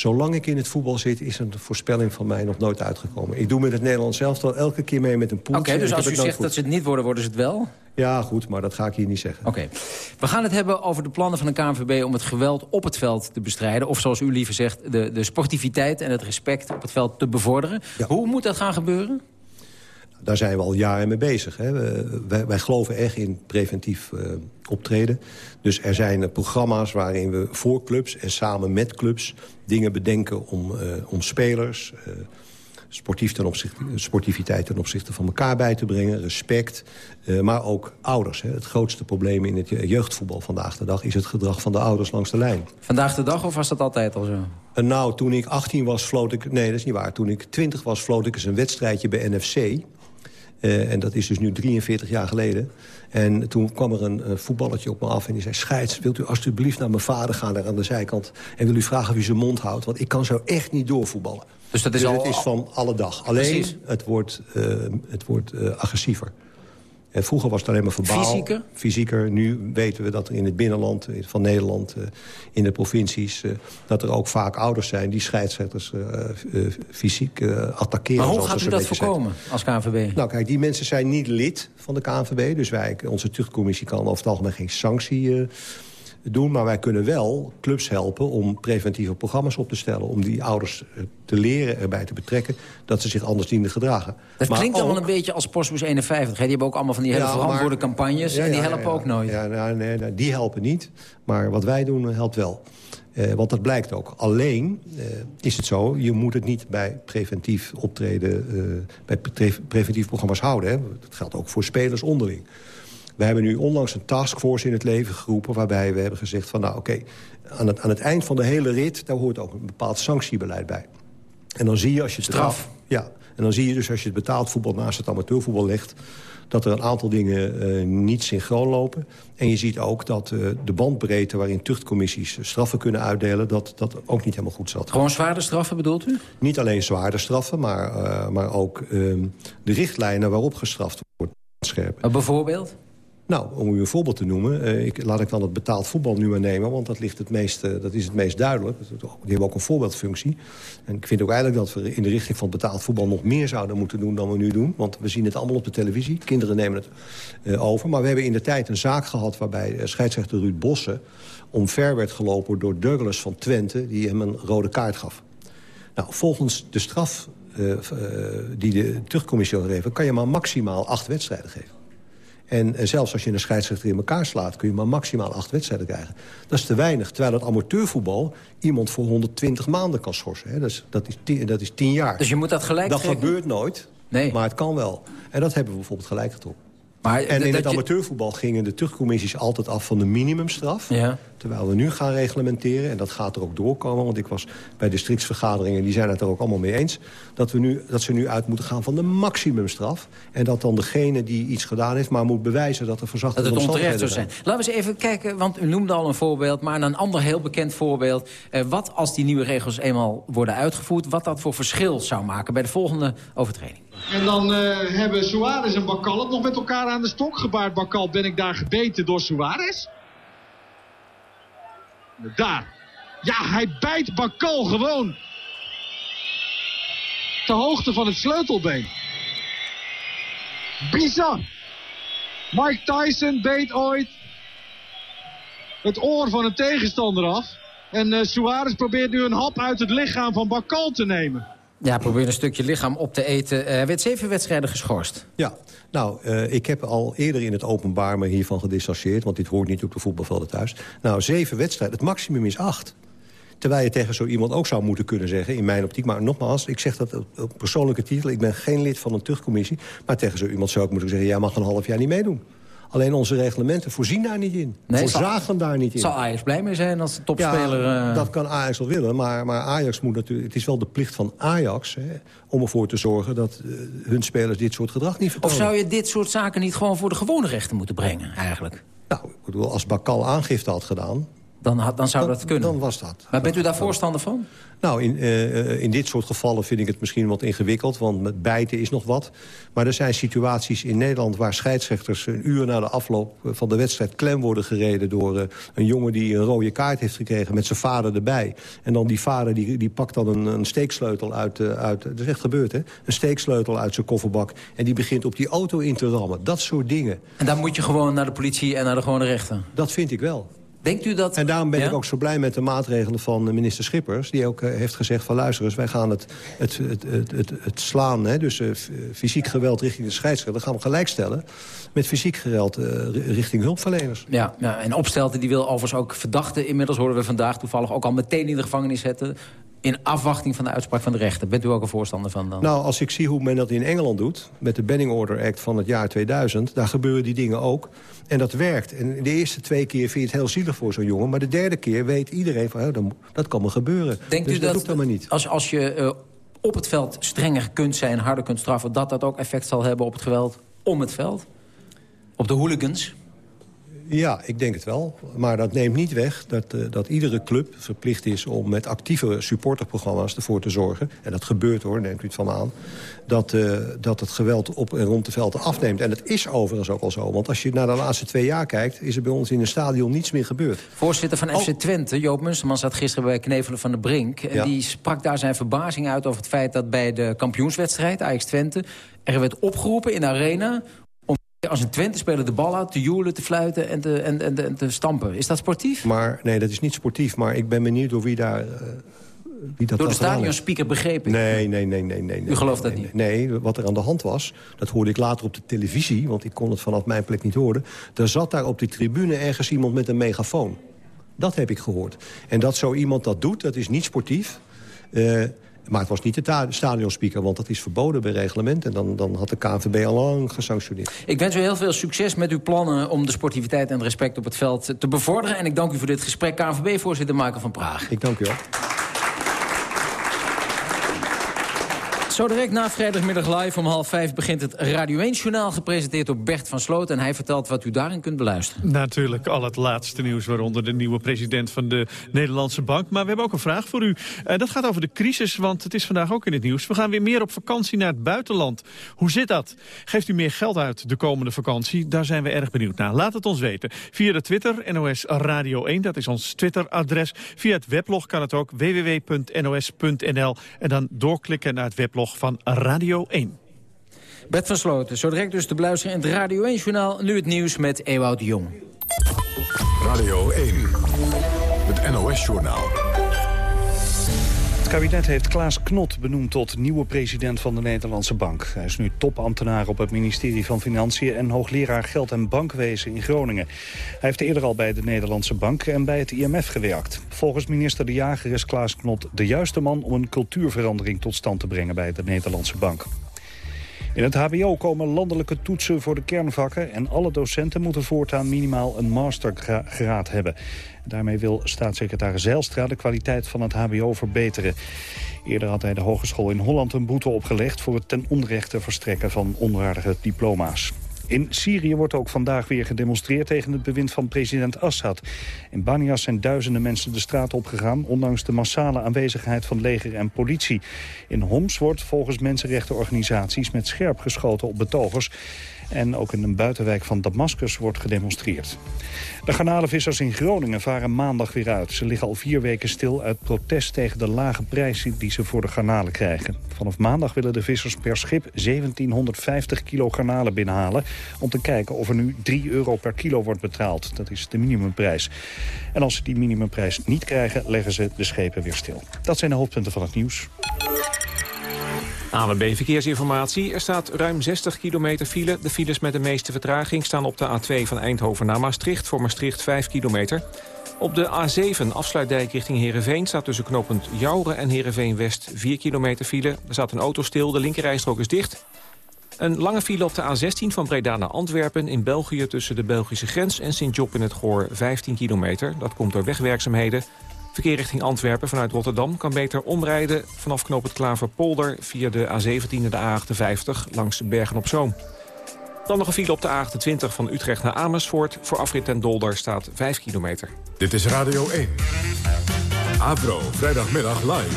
Zolang ik in het voetbal zit, is een voorspelling van mij nog nooit uitgekomen. Ik doe met het Nederlands zelf al elke keer mee met een poeltje. Oké, okay, dus als u zegt dat ze het niet worden, worden ze het wel? Ja, goed, maar dat ga ik hier niet zeggen. Oké. Okay. We gaan het hebben over de plannen van de KNVB om het geweld op het veld te bestrijden. Of zoals u liever zegt, de, de sportiviteit en het respect op het veld te bevorderen. Ja. Hoe moet dat gaan gebeuren? Daar zijn we al jaren mee bezig. Hè. Wij, wij, geloven echt in preventief uh, optreden. Dus er zijn uh, programma's waarin we voor clubs en samen met clubs... dingen bedenken om, uh, om spelers... Sportief ten opzichte, sportiviteit ten opzichte van elkaar bij te brengen, respect. maar ook ouders. Hè. Het grootste probleem in het jeugdvoetbal vandaag de dag... is het gedrag van de ouders langs de lijn. Vandaag de dag of was dat altijd al zo? En nou, toen ik 18 was, floot ik... Nee, dat is niet waar. Toen ik 20 was, floot ik eens een wedstrijdje bij NFC... Uh, en dat is dus nu 43 jaar geleden. En toen kwam er een uh, voetballertje op me af en die zei... Scheids, wilt u alstublieft naar mijn vader gaan daar aan de zijkant... en wil u vragen wie zijn mond houdt, want ik kan zo echt niet doorvoetballen. Dus dat is, dus al, het is van alle dag. Alleen, het wordt, uh, het wordt agressiever. Vroeger was het alleen maar verbaal. Fysieker? Fysieker. Nu weten we dat er in het binnenland van Nederland, uh, in de provincies... Uh, dat er ook vaak ouders zijn die scheidsrechters fysiek attackeren. Maar hoe gaat u dat voorkomen als KNVB? Nou kijk, die mensen zijn niet lid van de KNVB. Dus wij, onze tuchtcommissie kan over het algemeen geen sanctie doen. Maar wij kunnen wel clubs helpen om preventieve programma's op te stellen. Om die ouders te leren erbij te betrekken dat ze zich anders dienen gedragen. Dat maar klinkt ook, een beetje als Postbus 51. Die hebben ook allemaal van die hele ja, verantwoorde maar, campagnes. Ja, en die helpen ja, ook nooit. Ja, nou, nee, nee, die helpen niet. Maar wat wij doen helpt wel. Uh, want dat blijkt ook. Alleen is het zo, je moet het niet bij preventief optreden... Bij pre preventief programma's houden. Hè. Dat geldt ook voor spelers onderling. We hebben nu onlangs een taskforce in het leven geroepen... waarbij we hebben gezegd van nou oké, aan, het, aan het eind van de hele rit... daar hoort ook een bepaald sanctiebeleid bij. En dan zie je als je... Het Straf. ja, en dan zie je dus als je het betaald voetbal naast het amateurvoetbal legt dat er een aantal dingen uh, niet synchroon lopen. En je ziet ook dat uh, de bandbreedte waarin tuchtcommissies straffen kunnen uitdelen... dat dat ook niet helemaal goed zat. Gewoon zwaarder straffen bedoelt u? Niet alleen zwaarder straffen, maar, uh, maar ook de richtlijnen waarop gestraft wordt scherpen. bijvoorbeeld? Nou, om u een voorbeeld te noemen, uh, ik, laat ik dan het betaald voetbal nu maar nemen... want dat, ligt het meest, uh, dat is het meest duidelijk. Die hebben ook een voorbeeldfunctie. En ik vind ook eigenlijk dat we in de richting van betaald voetbal... nog meer zouden moeten doen dan we nu doen. Want we zien het allemaal op de televisie. Kinderen nemen het uh, over. Maar we hebben in de tijd een zaak gehad... waarbij scheidsrechter Ruud Bossen omver werd gelopen door Douglas van Twente... die hem een rode kaart gaf. Nou, volgens de straf die de terugcommissie gegeven... kan je maar maximaal acht wedstrijden geven. En uh, zelfs als je een scheidsrechter in elkaar slaat... kun je maar maximaal acht wedstrijden krijgen. Dat is te weinig. Terwijl het amateurvoetbal iemand voor 120 maanden kan schorsen. Hè. Dat, is, dat, is tien, dat is tien jaar. Dus je moet dat gelijk Dat trekken? gebeurt nooit, nee. maar het kan wel. En dat hebben we bijvoorbeeld gelijk getrokken. Maar en in dat het amateurvoetbal gingen de terugcommissies altijd af van de minimumstraf. Ja. Terwijl we nu gaan reglementeren, en dat gaat er ook doorkomen... want ik was bij districtsvergaderingen, die zijn het er ook allemaal mee eens... dat, we nu, dat ze nu uit moeten gaan van de maximumstraf. En dat dan degene die iets gedaan heeft... maar moet bewijzen dat er Dat verzachtende het onterecht zou omstandigheden zijn. Laten we eens even kijken, want u noemde al een voorbeeld... maar een ander heel bekend voorbeeld. Eh, wat als die nieuwe regels eenmaal worden uitgevoerd... wat dat voor verschil zou maken bij de volgende overtreding? En dan eh, hebben Suarez en Bakal het nog met elkaar aan de stok gebaard. Bakal, ben ik daar gebeten door Suarez? Daar. Ja, hij bijt Bakal gewoon. Ter hoogte van het sleutelbeen. Bizar. Mike Tyson beet ooit het oor van een tegenstander af. En eh, Suarez probeert nu een hap uit het lichaam van Bakal te nemen. Ja, probeer een stukje lichaam op te eten. Eh, Hij werd zeven wedstrijden geschorst. Ja, nou, uh, ik heb al eerder in het openbaar me hiervan gedistanceerd... want dit hoort niet op de voetbalvelden thuis. Nou, zeven wedstrijden, het maximum is acht. Terwijl je tegen zo iemand ook zou moeten kunnen zeggen, in mijn optiek... maar nogmaals, ik zeg dat op, persoonlijke titel... ik ben geen lid van een terugcommissie... maar tegen zo iemand zou ik moeten zeggen... jij mag een half jaar niet meedoen. Alleen onze reglementen voorzien daar niet in. Nee, Voorzagen zal- daar niet in. Zal Ajax blij mee zijn als de topspeler... Ja, eh, dat kan Ajax wel willen, maar, maar Ajax moet natuurlijk... Het is wel de plicht van Ajax hè, om ervoor te zorgen... dat eh, hun spelers dit soort gedrag niet Of vertonen. zou je dit soort zaken niet gewoon voor de gewone rechter moeten brengen, eigenlijk? Nou, ik bedoel, als Bakal aangifte had gedaan... Dan, had, dan zou dat kunnen. Dan was dat. Maar bent u daar voorstander van? Nou, in, eh, eh, in dit soort gevallen vind ik het misschien wat ingewikkeld... want met bijten is nog wat. Maar er zijn situaties in Nederland waar scheidsrechters... een uur na de afloop van de wedstrijd klem worden gereden... door eh, een jongen die een rode kaart heeft gekregen met zijn vader erbij. En dan die vader die, die pakt dan een, een steeksleutel uit, eh, uit... Dat is echt gebeurd, hè? Een steeksleutel uit zijn kofferbak. En die begint op die auto in te rammen. Dat soort dingen. En dan moet je gewoon naar de politie en naar de gewone rechter. Dat vind ik wel. Denkt u dat... En daarom ben Ja? ik ook zo blij met de maatregelen van eh, minister Schippers... die ook eh, heeft gezegd van luister eens, wij gaan het, het, het, het, het, het slaan... Hè, dus eh, fysiek geweld richting de scheidsrechter... gaan we gelijkstellen met fysiek geweld ri- richting hulpverleners. Ja, ja, en Opstelten die wil overigens ook verdachten... inmiddels horen we vandaag toevallig ook al meteen in de gevangenis zetten... in afwachting van de uitspraak van de rechter. Bent u ook een voorstander van dan? Nou, als ik zie hoe men dat in Engeland doet... met de Banning Order Act van het jaar 2000... daar gebeuren die dingen ook. En dat werkt. En de eerste twee keer vind je het heel zielig voor zo'n jongen... maar de derde keer weet iedereen van, oh, dat, dat kan me gebeuren. Denkt dus u dat dat, doet dan maar niet. Als, als je eh, op het veld strenger kunt zijn, harder kunt straffen... dat dat ook effect zal hebben op het geweld om het veld? Op de hooligans? Ja, ik denk het wel. Maar dat neemt niet weg dat, eh, dat iedere club verplicht is... om met actieve supporterprogramma's ervoor te zorgen... en dat gebeurt hoor, neemt u het van me aan... dat, eh, dat het geweld op en rond de velden afneemt. En dat is overigens ook al zo. Want als je naar de laatste twee jaar kijkt... is er bij ons in een stadion niets meer gebeurd. Voorzitter van FC Twente, Joop Munsterman, zat gisteren bij Knevelen van de Brink. En Ja. die sprak daar zijn verbazing uit over het feit dat bij de kampioenswedstrijd, Ajax Twente... er werd opgeroepen in de arena als een Twente-speler de bal uit te joelen, te fluiten en te, en, en, en te stampen. Is dat sportief? Maar nee, dat is niet sportief. Maar ik ben benieuwd door wie daar... eh, wie dat Door de stadionspeaker begreep ik. Nee, nee, nee, nee. nee U gelooft nee, dat nee, Nee, wat er aan de hand was, dat hoorde ik later op de televisie... want ik kon het vanaf mijn plek niet horen. Er zat daar op die tribune ergens iemand met een megafoon. Dat heb ik gehoord. En dat zo iemand dat doet, dat is niet sportief. Eh, Maar het was niet de stadionspeaker, want dat is verboden bij reglement. En dan, dan had de KNVB al lang gesanctioneerd. Ik wens u heel veel succes met uw plannen om de sportiviteit en respect op het veld te bevorderen. En ik dank u voor dit gesprek, KNVB-voorzitter Michael van Praag. Ik dank u wel. Zo direct na vrijdagmiddag live om half vijf begint het Radio 1-journaal... gepresenteerd door Bert van Sloot. En hij vertelt wat u daarin kunt beluisteren. Natuurlijk al het laatste nieuws, waaronder de nieuwe president van de Nederlandse Bank. Maar we hebben ook een vraag voor u. Uh, dat gaat over de crisis, want het is vandaag ook in het nieuws. We gaan weer meer op vakantie naar het buitenland. Hoe zit dat? Geeft u meer geld uit de komende vakantie? Daar zijn we erg benieuwd naar. Laat het ons weten. Via de Twitter, NOS Radio 1, dat is ons Twitter-adres. Via het weblog kan het ook, www.nos.nl. En dan doorklikken naar het weblog van Radio 1. Bert van Sloten, zo direct dus te beluisteren in het Radio 1-journaal. Nu het nieuws met Ewout Jong. Radio 1, het NOS-journaal. Het kabinet heeft Klaas Knot benoemd tot nieuwe president van de Nederlandse Bank. Hij is nu topambtenaar op het ministerie van Financiën... en hoogleraar geld- en bankwezen in Groningen. Hij heeft eerder al bij de Nederlandse Bank en bij het IMF gewerkt. Volgens minister De Jager is Klaas Knot de juiste man... om een cultuurverandering tot stand te brengen bij de Nederlandse Bank. In het hbo komen landelijke toetsen voor de kernvakken... en alle docenten moeten voortaan minimaal een mastergraad hebben. Daarmee wil staatssecretaris Zijlstra de kwaliteit van het hbo verbeteren. Eerder had hij de Hogeschool in Holland een boete opgelegd... voor het ten onrechte verstrekken van onwaardige diploma's. In Syrië wordt ook vandaag weer gedemonstreerd tegen het bewind van president Assad. In Banias zijn duizenden mensen de straat opgegaan... ondanks de massale aanwezigheid van leger en politie. In Homs wordt volgens mensenrechtenorganisaties met scherp geschoten op betogers. En ook in een buitenwijk van Damascus wordt gedemonstreerd. De garnalenvissers in Groningen varen maandag weer uit. Ze liggen al vier weken stil uit protest tegen de lage prijzen die ze voor de garnalen krijgen. Vanaf maandag willen de vissers per schip 1750 kilo garnalen binnenhalen... om te kijken of er nu 3 euro per kilo wordt betaald. Dat is de minimumprijs. En als ze die minimumprijs niet krijgen, leggen ze de schepen weer stil. Dat zijn de hoofdpunten van het nieuws. ANWB Verkeersinformatie. Er staat ruim 60 kilometer file. De files met de meeste vertraging staan op de A2 van Eindhoven naar Maastricht. Voor Maastricht 5 kilometer. Op de A7 afsluitdijk richting Heerenveen staat tussen knooppunt Jouren en Heerenveen West 4 kilometer file. Er staat een auto stil, de linkerrijstrook is dicht. Een lange file op de A16 van Breda naar Antwerpen in België... tussen de Belgische grens en Sint-Job in het Goor 15 kilometer. Dat komt door wegwerkzaamheden. Verkeer richting Antwerpen vanuit Rotterdam kan beter omrijden... vanaf knoop het Klaverpolder via de A17 en de A58 langs Bergen-op-Zoom. Dan nog een file op de A28 van Utrecht naar Amersfoort. Voor afrit en Dolder staat 5 kilometer. Dit is Radio 1. Avro, vrijdagmiddag live.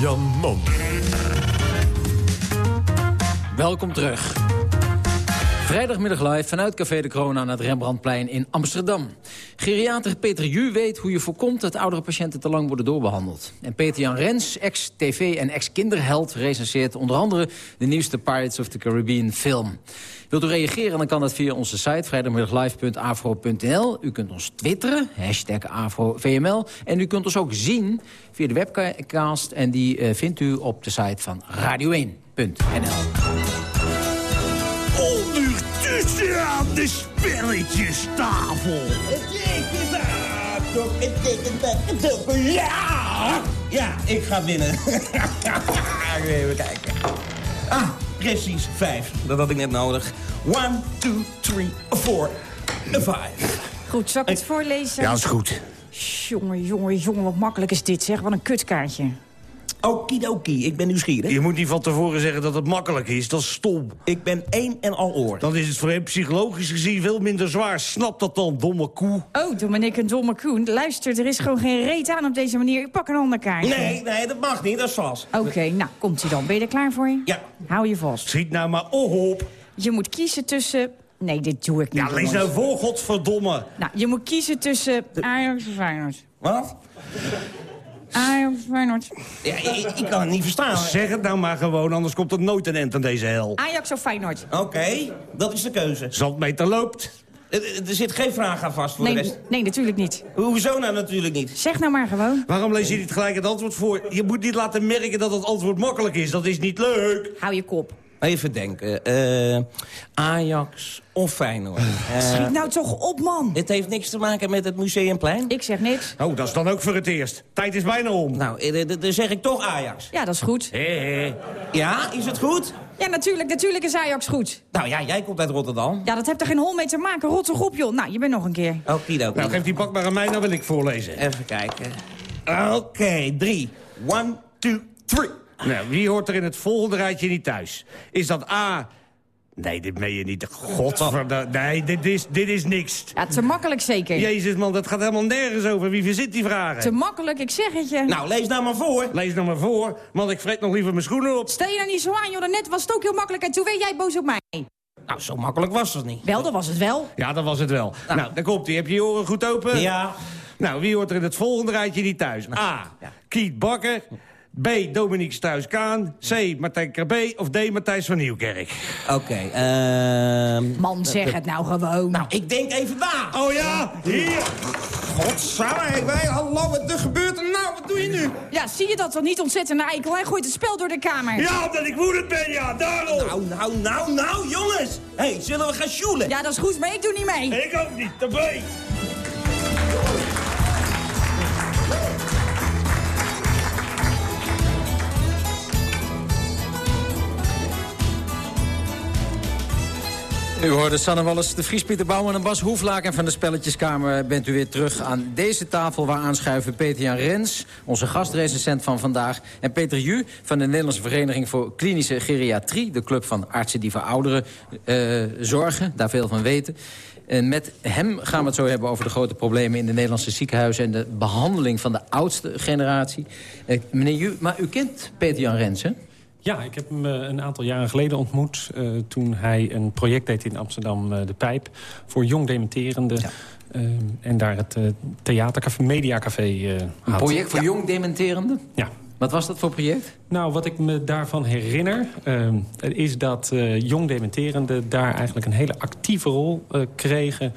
Jan Mom. Welkom terug. Vrijdagmiddag live vanuit Café de Corona aan het Rembrandtplein in Amsterdam. Geriater Peter Ju weet hoe je voorkomt dat oudere patiënten te lang worden doorbehandeld. En Peter-Jan Rens, ex-tv- en ex-kinderheld, recenseert onder andere de nieuwste Pirates of the Caribbean film. Wilt u reageren, dan kan dat via onze site vrijdagmiddaglive.afro.nl. U kunt ons twitteren, hashtag AfroVML. En u kunt ons ook zien via de webcast en die uh, vindt u op de site van radio1.nl. Ondertussen aan de spelletjestafel. Ja! Ja, ik ga winnen. Even kijken. Ah, precies vijf. Dat had ik net nodig. One, two, three, four, five. Goed, zal ik het voorlezen? Ja, dat is goed. Jongen, jongen, jongen, wat makkelijk is dit, zeg. Wat een kutkaartje. Okidoki, ik ben nieuwsgierig. Je moet niet van tevoren zeggen dat het makkelijk is. Dat is stom. Ik ben één en al oor. Dan is het voor hem psychologisch gezien veel minder zwaar. Snap dat dan, domme koe? Oh, Dominic en domme koen. Luister, er is gewoon geen reet aan op deze manier. Ik pak een ander kaartje. Nee, nee, dat mag niet. Dat is vast. Oké, nou, komt hij dan. Ben je er klaar voor? Ja. Hou je vast. Schiet nou maar op. Je moet kiezen tussen... Nee, dit doe ik niet. Ja, lees nou voor, godverdomme. Nou, je moet kiezen tussen Ajax of Feyenoord. Wat? Ajax of Feyenoord. Ja, ik, ik kan het niet verstaan. Zeg het nou maar gewoon, anders komt er nooit een end aan deze hel. Ajax of Feyenoord? Oké, dat is de keuze. Zandmeter loopt. Er, zit geen vraag aan vast voor de Nee, rest. nee, natuurlijk niet. Hoezo nou natuurlijk niet? Zeg nou maar gewoon. Waarom lees je niet gelijk het antwoord voor? Je moet niet laten merken dat het antwoord makkelijk is. Dat is niet leuk. Hou je kop. Even denken. Eh, Ajax of Feyenoord. Uh, Schiet nou toch op, man. Het heeft niks te maken met het Museumplein? Ik zeg niks. Oh, dat is dan ook voor het eerst. Tijd is bijna om. Nou, eh, dan zeg ik toch Ajax. Ja, dat is goed. Hé, Ja, is het goed? Ja, natuurlijk, natuurlijk is Ajax goed. Nou ja, jij komt uit Rotterdam. Ja, dat heeft er geen hol mee te maken. Rot toch op, joh. Nou, je bent nog een keer. Okidoki. Nou, geef die pak maar aan mij, dan wil ik voorlezen. Even kijken. Oké, drie. One, two, three. Nou, wie hoort er in het volgende rijtje niet thuis? Is dat A... Nee, dit meen je niet. Godverdomme. Nee, dit is, dit is niks. Ja, te makkelijk zeker. Jezus, man, dat gaat helemaal nergens over. Wie verzint die vragen? Te makkelijk, ik zeg het je. Nou, lees nou maar voor. Lees nou maar voor, want ik vreet nog liever mijn schoenen op. Stel je nou niet zo aan, joh. Net was het ook heel makkelijk en toen werd jij boos op mij. Nou, zo makkelijk was het niet. Wel, dat was het wel. Ja, dat was het wel. Nou, nou dan komt hij. Heb je je oren goed open? Ja. Nou, wie hoort er in het volgende rijtje niet thuis? A. Kiet Bakker. B. Dominique Stuis-Kaan. C. Martijn Krabbe. Of D. Matthijs van Nieuwkerk. Oké, okay, ehm... Man, zeg het nou gewoon. Nou, ik denk even na. Oh ja, hier. Godsamme, wij, hallo, wat er gebeurt er nou? Wat doe je nu? Ja, zie je dat dan niet ontzettend naar eikel? Hij gooit het spel door de kamer. Ja, omdat ik woedend ben, ja, daarom. Nou, nou, nou, nou, jongens. Hé, hey, zullen we gaan sjoelen? Ja, dat is goed, maar ik doe niet mee. Ik ook niet, erbij. U hoorde Sanne Wallis, de Vries, Pieter Bouwman en Bas Hoeflaak. En van de Spelletjeskamer bent u weer terug aan deze tafel... waar aanschuiven Peter-Jan Rens, onze gastrecensent van vandaag... en Peter Ju van de Nederlandse Vereniging voor Klinische Geriatrie... de club van artsen die voor ouderen uh, zorgen, daar veel van weten. En met hem gaan we het zo hebben over de grote problemen... in de Nederlandse ziekenhuizen en de behandeling van de oudste generatie. Uh, meneer Ju, maar u kent Peter-Jan Rens, hè? Ja, ik heb hem uh, een aantal jaren geleden ontmoet... Uh, toen hij een project deed in Amsterdam, uh, De Pijp... voor jong dementerende. Ja. en daar het theatercafé, mediacafé had. Een project voor ja. jong dementerende? Ja. Wat was dat voor project? Nou, wat ik me daarvan herinner... is dat jong dementerende daar eigenlijk een hele actieve rol kregen...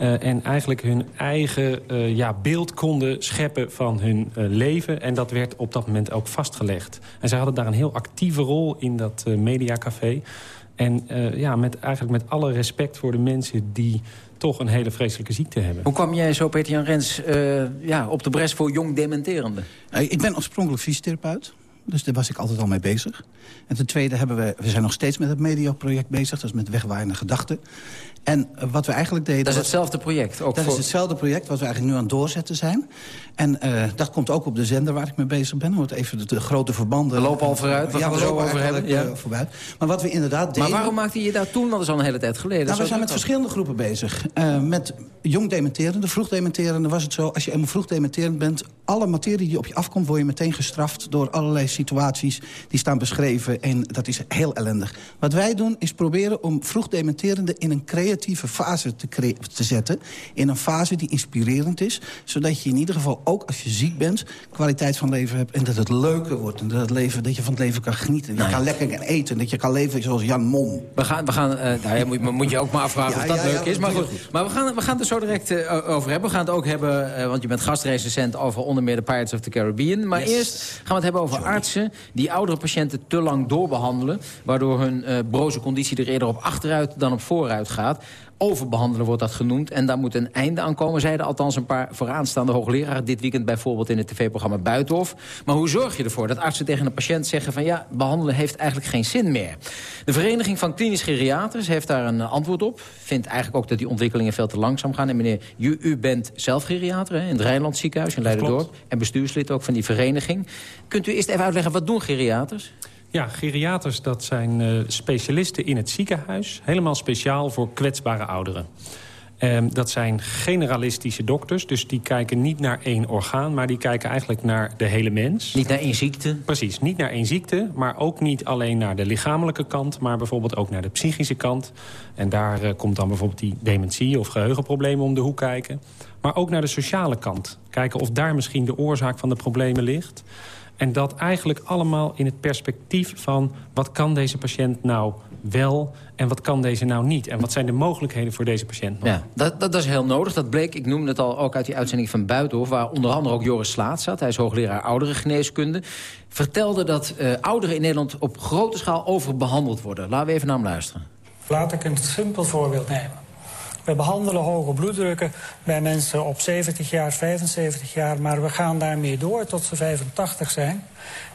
Uh, en eigenlijk hun eigen uh, ja, beeld konden scheppen van hun uh, leven. En dat werd op dat moment ook vastgelegd. En zij hadden daar een heel actieve rol in dat mediacafé. En ja, met, eigenlijk met alle respect voor de mensen die toch een hele vreselijke ziekte hebben. Hoe kwam jij zo, Peter-Jan Rens, ja, op de bres voor jong dementerende? ik ben oorspronkelijk fysiotherapeut. Dus daar was ik altijd al mee bezig. En ten tweede hebben we, we zijn nog steeds met het mediaproject bezig. Dat is met wegwaaiende gedachten. En wat we eigenlijk deden... Dat is hetzelfde project? Ook dat voor... is hetzelfde project wat we eigenlijk nu aan het doorzetten zijn. En uh, dat komt ook op de zender waar ik mee bezig ben. Want even de, de grote verbanden... We lopen al vooruit, we ja, gaan we er zo over hebben. Ja. Uh, vooruit. Maar wat we inderdaad deden... Maar waarom maakte je daar toen, dat is al een hele tijd geleden? Nou, we zijn met verschillende groepen bezig. Uh, met jong dementerende, vroeg dementerende was het zo... als je eenmaal vroeg dementerend bent... alle materie die op je afkomt, word je meteen gestraft... door allerlei situaties die staan beschreven. En dat is heel ellendig. Wat wij doen, is proberen om vroeg dementerende... in een creatieve fase te, te zetten. In een fase die inspirerend is. Zodat je in ieder geval, ook als je ziek bent... kwaliteit van leven hebt en dat het leuker wordt. En dat, het leven, dat je van het leven kan genieten. Dat je kan lekker eten. Dat je kan leven zoals Jan Mom. We gaan, we gaan uh, nou, ja, moet, moet, je ook maar afvragen ja, of dat leuk is. Maar goed, maar we gaan, we gaan het er zo direct uh, over hebben. We gaan het ook hebben, uh, want je bent gastrecensent... over onder meer de Pirates of the Caribbean. Maar yes. eerst gaan we het hebben over Sorry. artsen... die oudere patiënten te lang doorbehandelen... waardoor hun broze conditie er eerder op achteruit dan op vooruit gaat overbehandelen wordt dat genoemd. En daar moet een einde aan komen, zeiden althans een paar vooraanstaande hoogleraren... dit weekend bijvoorbeeld in het tv-programma Buitenhof. Maar hoe zorg je ervoor dat artsen tegen een patiënt zeggen van... ja, behandelen heeft eigenlijk geen zin meer? De Vereniging van Klinisch Geriaters heeft daar een antwoord op. Vindt eigenlijk ook dat die ontwikkelingen veel te langzaam gaan. En meneer, u, u bent zelf geriater hè, in het Rijnland ziekenhuis in Leiderdorp... en bestuurslid ook van die vereniging. Kunt u eerst even uitleggen, wat doen geriaters? Ja, geriaters dat zijn uh, specialisten in het ziekenhuis. Helemaal speciaal voor kwetsbare ouderen. Um, dat zijn generalistische dokters, dus die kijken niet naar één orgaan... maar die kijken eigenlijk naar de hele mens. Niet naar één ziekte? Precies, niet naar één ziekte, maar ook niet alleen naar de lichamelijke kant... maar bijvoorbeeld ook naar de psychische kant. En daar uh, komt dan bijvoorbeeld die dementie of geheugenproblemen om de hoek kijken. Maar ook naar de sociale kant. Kijken of daar misschien de oorzaak van de problemen ligt... En dat eigenlijk allemaal in het perspectief van... wat kan deze patiënt nou wel en wat kan deze nou niet? En wat zijn de mogelijkheden voor deze patiënt nog? Ja, dat, dat, dat, is heel nodig. Dat bleek, ik noemde het al ook uit die uitzending van Buitenhof... waar onder andere ook Joris Slaat zat. Hij is hoogleraar ouderengeneeskunde. Vertelde dat uh, ouderen in Nederland op grote schaal overbehandeld worden. Laten we even naar hem luisteren. Laat ik een simpel voorbeeld nemen. We behandelen hoge bloeddrukken bij mensen op 70 jaar, 75 jaar... maar we gaan daarmee door tot ze 85 zijn.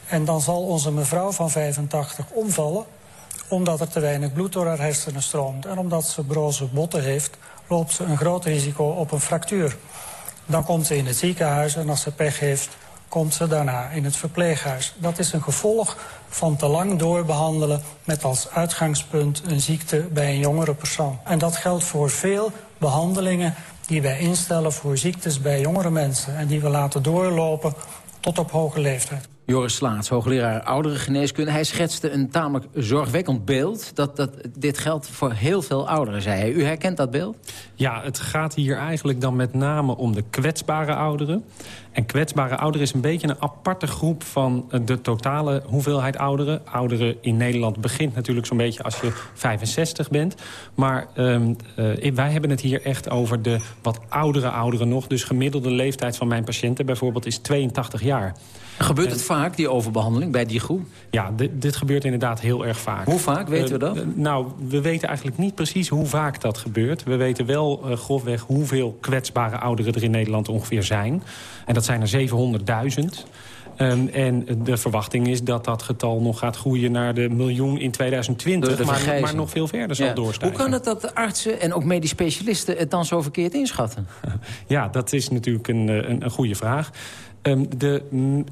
En dan zal onze mevrouw van 85 omvallen omdat er te weinig bloed door haar hersenen stroomt. En omdat ze broze botten heeft, loopt ze een groot risico op een fractuur. Dan komt ze in het ziekenhuis en als ze pech heeft, komt ze daarna in het verpleeghuis. Dat is een gevolg van te lang doorbehandelen met als uitgangspunt een ziekte bij een jongere persoon. En dat geldt voor veel behandelingen die wij instellen voor ziektes bij jongere mensen... en die we laten doorlopen tot op hoge leeftijd. Joris Slaats, hoogleraar ouderengeneeskunde. Hij schetste een tamelijk zorgwekkend beeld. Dat, dat, dit geldt voor heel veel ouderen, zei hij. U herkent dat beeld? Ja, het gaat hier eigenlijk dan met name om de kwetsbare ouderen. En kwetsbare ouderen is een beetje een aparte groep van de totale hoeveelheid ouderen. Ouderen in Nederland begint natuurlijk zo'n beetje als je 65 bent. Maar um, uh, wij hebben het hier echt over de wat oudere ouderen nog. Dus gemiddelde leeftijd van mijn patiënten bijvoorbeeld is 82 jaar. Gebeurt het vaak, die overbehandeling, bij die groep? Ja, dit, dit gebeurt inderdaad heel erg vaak. Hoe vaak, weten we dat? Uh, nou, we weten eigenlijk niet precies hoe vaak dat gebeurt. We weten wel uh, grofweg hoeveel kwetsbare ouderen er in Nederland ongeveer zijn. En dat zijn er 700.000. Um, en de verwachting is dat dat getal nog gaat groeien naar de miljoen in 2020. Maar, maar, nog veel verder zal ja. doorstijgen. Hoe kan het dat de artsen en ook medisch specialisten het dan zo verkeerd inschatten? Ja, dat is natuurlijk een, een, een goede vraag. Um, de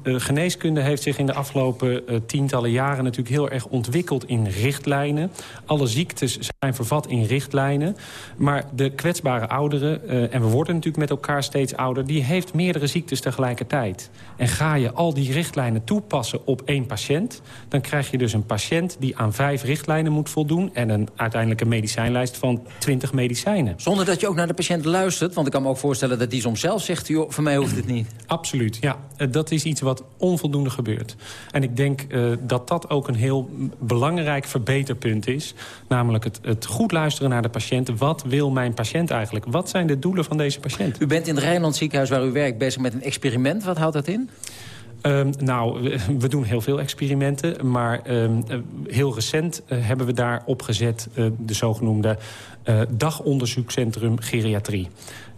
uh, geneeskunde heeft zich in de afgelopen uh, tientallen jaren natuurlijk heel erg ontwikkeld in richtlijnen. Alle ziektes zijn vervat in richtlijnen. Maar de kwetsbare ouderen, uh, en we worden natuurlijk met elkaar steeds ouder... die heeft meerdere ziektes tegelijkertijd. En ga je al die richtlijnen toepassen op één patiënt... dan krijg je dus een patiënt die aan vijf richtlijnen moet voldoen... en een, uiteindelijk een medicijnlijst van twintig medicijnen. Zonder dat je ook naar de patiënt luistert? Want ik kan me ook voorstellen dat die soms zelf zegt... Joh, voor mij hoeft het niet. Absoluut. Ja, dat is iets wat onvoldoende gebeurt. En ik denk uh, dat dat ook een heel belangrijk verbeterpunt is. Namelijk het, het goed luisteren naar de patiënt. Wat wil mijn patiënt eigenlijk? Wat zijn de doelen van deze patiënt? U bent in het Rijnland ziekenhuis waar u werkt bezig met een experiment. Wat houdt dat in? Um, nou, we, doen heel veel experimenten. Maar um, heel recent uh, hebben we daar opgezet uh, de zogenoemde uh, dagonderzoekcentrum geriatrie.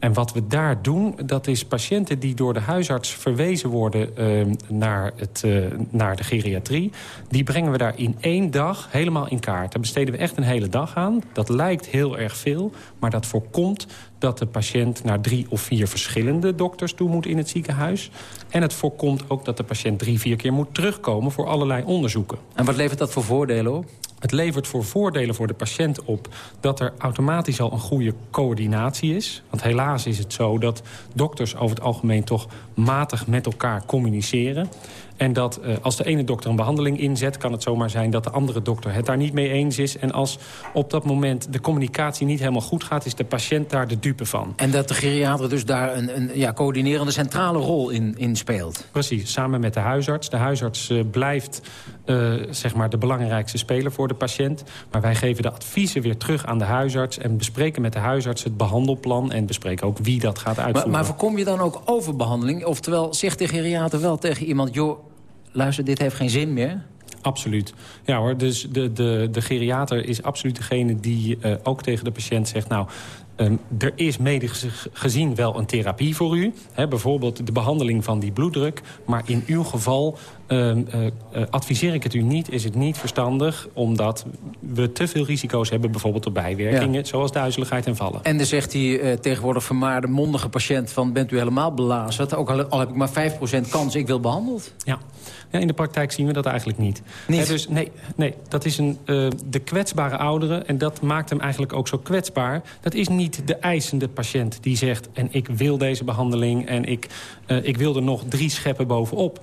En wat we daar doen, dat is patiënten die door de huisarts verwezen worden uh, naar, het, uh, naar de geriatrie. Die brengen we daar in één dag helemaal in kaart. Daar besteden we echt een hele dag aan. Dat lijkt heel erg veel, maar dat voorkomt dat de patiënt naar drie of vier verschillende dokters toe moet in het ziekenhuis. En het voorkomt ook dat de patiënt drie, vier keer moet terugkomen voor allerlei onderzoeken. En wat levert dat voor voordelen op? Het levert voor voordelen voor de patiënt op dat er automatisch al een goede coördinatie is. Want helaas is het zo dat dokters over het algemeen toch matig met elkaar communiceren. En dat uh, als de ene dokter een behandeling inzet... kan het zomaar zijn dat de andere dokter het daar niet mee eens is. En als op dat moment de communicatie niet helemaal goed gaat... is de patiënt daar de dupe van. En dat de geriater dus daar een, een ja, coördinerende centrale rol in, in speelt. Precies, samen met de huisarts. De huisarts uh, blijft uh, zeg maar de belangrijkste speler voor de patiënt. Maar wij geven de adviezen weer terug aan de huisarts... en bespreken met de huisarts het behandelplan... en bespreken ook wie dat gaat uitvoeren. Maar, maar voorkom je dan ook overbehandeling? Oftewel, zegt de geriater wel tegen iemand... joh, luister, dit heeft geen zin meer? Absoluut. Ja hoor, dus de, de, de geriater is absoluut degene die uh, ook tegen de patiënt zegt... nou, Um, er is medisch gezien wel een therapie voor u. Hè, bijvoorbeeld de behandeling van die bloeddruk. Maar in uw geval uh, uh, adviseer ik het u niet, is het niet verstandig... omdat we te veel risico's hebben, bijvoorbeeld op bijwerkingen... Ja. zoals duizeligheid en vallen. En dan zegt die uh, tegenwoordig vermaarde mondige patiënt... van bent u helemaal belazerd? Ook al, al heb ik maar 5% kans, ik wil behandeld. Ja. Ja, in de praktijk zien we dat eigenlijk niet. niet? He, dus nee, nee, dat is een, de kwetsbare ouderen. En dat maakt hem eigenlijk ook zo kwetsbaar. Dat is niet de eisende patiënt die zegt... en ik wil deze behandeling en ik, ik wil er nog drie scheppen bovenop.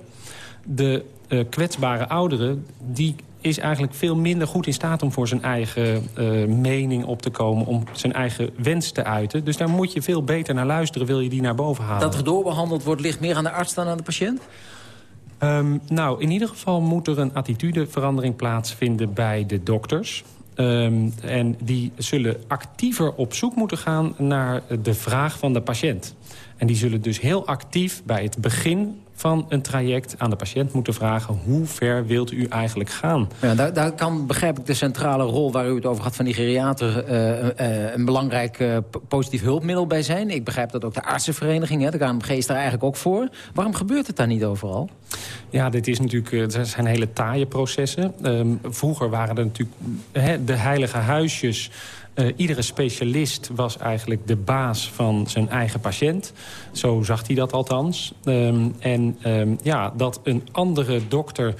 De uh, kwetsbare ouderen, die is eigenlijk veel minder goed in staat om voor zijn eigen uh, mening op te komen... om zijn eigen wens te uiten. Dus daar moet je veel beter naar luisteren, wil je die naar boven halen. Dat er doorbehandeld wordt ligt meer aan de arts dan aan de patiënt? Ehm, nou, in ieder geval moet er een attitudeverandering plaatsvinden bij de dokters. Ehm, en die zullen actiever op zoek moeten gaan naar de vraag van de patiënt. En die zullen dus heel actief bij het begin van een traject aan de patiënt moeten vragen... hoe ver wilt u eigenlijk gaan? Ja, daar, daar kan, begrijp ik, de centrale rol waar u het over had van die geriater... Uh, uh, een belangrijk uh, positief hulpmiddel bij zijn. Ik begrijp dat ook de artsenvereniging, hè, de KNMG, is daar eigenlijk ook voor. Waarom gebeurt het daar niet overal? Ja, dit is natuurlijk, het zijn hele taaie processen. Um, vroeger waren er natuurlijk de heilige huisjes... Uh, iedere specialist was eigenlijk de baas van zijn eigen patiënt. Zo zag hij dat althans. Um, en um, ja, dat een andere dokter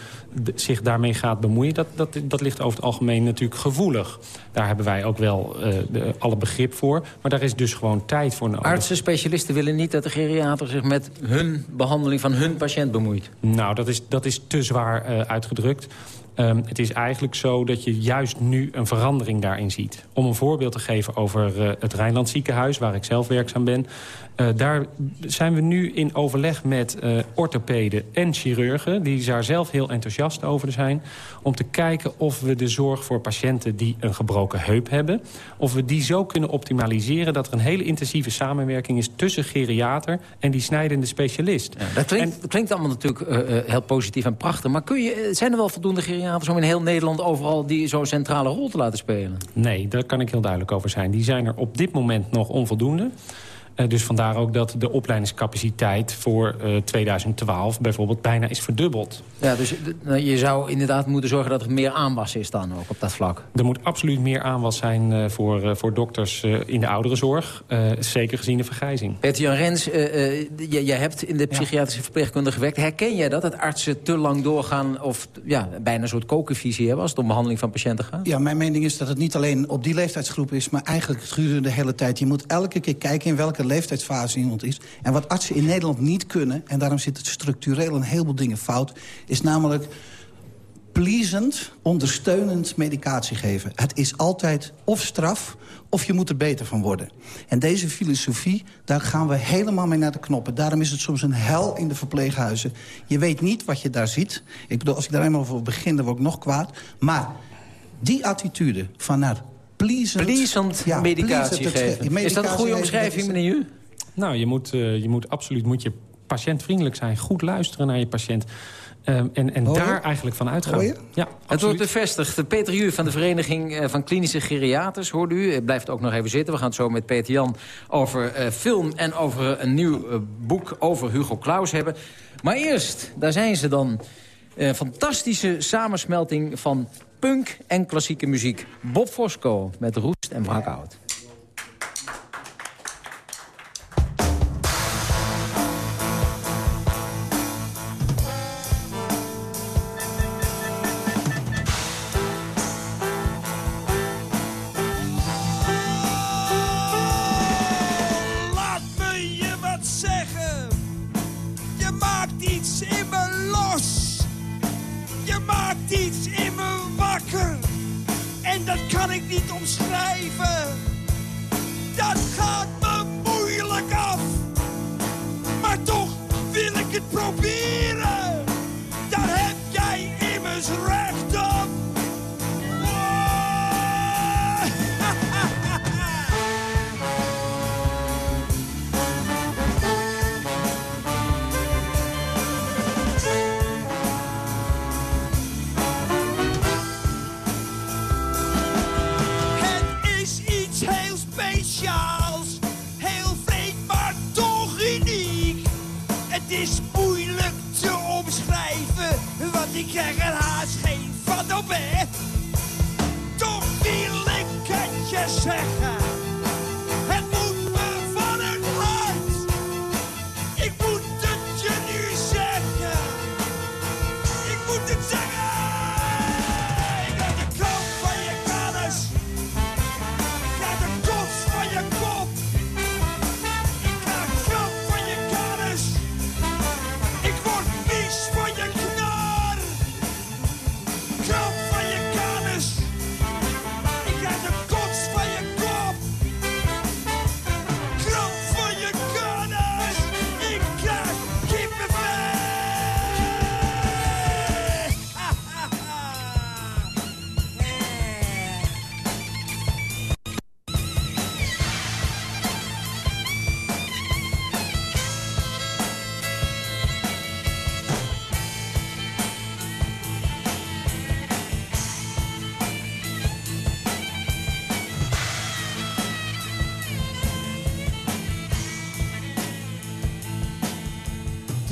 zich daarmee gaat bemoeien... Dat, dat, dat ligt over het algemeen natuurlijk gevoelig. Daar hebben wij ook wel uh, de, alle begrip voor. Maar daar is dus gewoon tijd voor nodig. Artsen, specialisten willen niet dat de geriater zich met hun behandeling van hun patiënt bemoeit? Nou, dat is, dat is te zwaar uh, uitgedrukt. Um, het is eigenlijk zo dat je juist nu een verandering daarin ziet. Om een voorbeeld te geven over uh, het Rijnland ziekenhuis... waar ik zelf werkzaam ben. Uh, daar zijn we nu in overleg met uh, orthopeden en chirurgen... die daar zelf heel enthousiast over zijn... om te kijken of we de zorg voor patiënten die een gebroken heup hebben... of we die zo kunnen optimaliseren... dat er een hele intensieve samenwerking is tussen geriater... en die snijdende specialist. Ja, dat, klinkt, en, dat klinkt allemaal natuurlijk heel positief en prachtig... maar kun je, zijn er wel voldoende geriaters om in heel Nederland... overal die zo'n centrale rol te laten spelen? Nee, daar kan ik heel duidelijk over zijn. Die zijn er op dit moment nog onvoldoende. Uh, dus vandaar ook dat de opleidingscapaciteit voor uh, 2012 bijvoorbeeld bijna is verdubbeld. Ja, dus je zou inderdaad moeten zorgen dat er meer aanwas is dan ook op dat vlak. Er moet absoluut meer aanwas zijn uh, voor, voor dokters in de ouderenzorg. zeker gezien de vergrijzing. Peter-Jan Rens, jij hebt in de psychiatrische ja. verpleegkunde gewerkt. Herken jij dat, dat artsen te lang doorgaan... of ja, bijna een soort kokenvisie hebben als het om behandeling van patiënten gaat? Ja, mijn mening is dat het niet alleen op die leeftijdsgroep is... maar eigenlijk gedurende de hele tijd. Je moet elke keer kijken in welke leeftijdsfase iemand is. En wat artsen in Nederland niet kunnen... en daarom zit het structureel een heleboel dingen fout... is namelijk pleasend, ondersteunend medicatie geven. Het is altijd of straf of je moet er beter van worden. En deze filosofie, daar gaan we helemaal mee naar de knoppen. Daarom is het soms een hel in de verpleeghuizen. Je weet niet wat je daar ziet. Ik bedoel, als ik daar eenmaal over begin, dan word ik nog kwaad. Maar die attitude van naar pleasant... Pleasant ja, medicatie pleasant, geven. Medicatie is dat een goede omschrijving, meneer U? Nou, je moet, uh, je moet absoluut moet je patiëntvriendelijk zijn. Goed luisteren naar je patiënt. Um, en en daar eigenlijk van uitgaan. Ja, absoluut. Het wordt bevestigd. Peter Juur van de Vereniging van Klinische Geriaters, hoorde u. Blijft ook nog even zitten. We gaan het zo met Peter Jan over uh, film... en over een nieuw uh, boek over Hugo Claus hebben. Maar eerst, daar zijn ze dan. Fantastische samensmelting van punk en klassieke muziek. Bob Fosco met Roest en Wrakhout.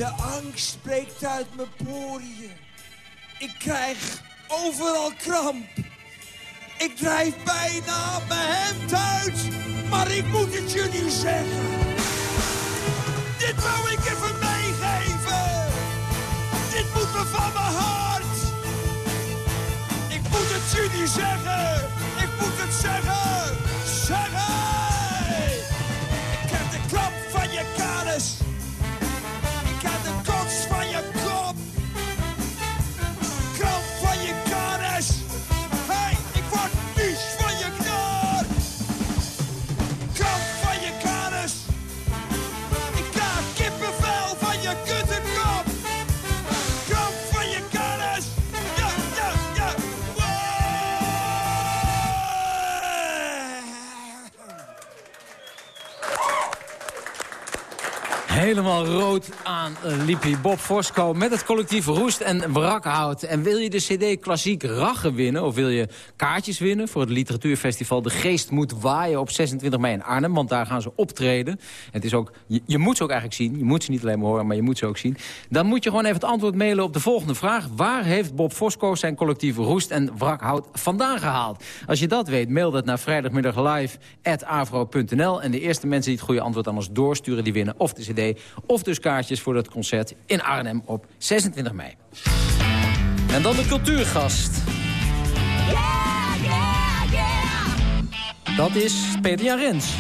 De angst spreekt uit mijn poriën. Ik krijg overal kramp. Ik drijf bijna mijn hemd uit, maar ik moet het jullie zeggen. Dit wou ik even meegeven. Dit moet me van mijn hart. Ik moet het jullie zeggen. Ik moet het zeggen. Zeggen. Ik heb de klap van je kanus. Helemaal rood aan eh, liep hij Bob Fosco met het collectief Roest en Brakhout. En wil je de cd Klassiek Rachen winnen... of wil je kaartjes winnen voor het literatuurfestival De Geest Moet Waaien... op 26 mei in Arnhem, want daar gaan ze optreden. En het is ook, je, moet ze ook eigenlijk zien. Je moet ze niet alleen maar horen, maar je moet ze ook zien. Dan moet je gewoon even het antwoord mailen op de volgende vraag. Waar heeft Bob Fosco zijn collectief Roest en Wrakhout vandaan gehaald? Als je dat weet, mail dat naar vrijdagmiddag En de eerste mensen die het goede antwoord aan ons doorsturen... die winnen of de cd of dus kaartjes voor dat concert in Arnhem op 26 mei. En dan de cultuurgast. Dat is Peter Jan Rens.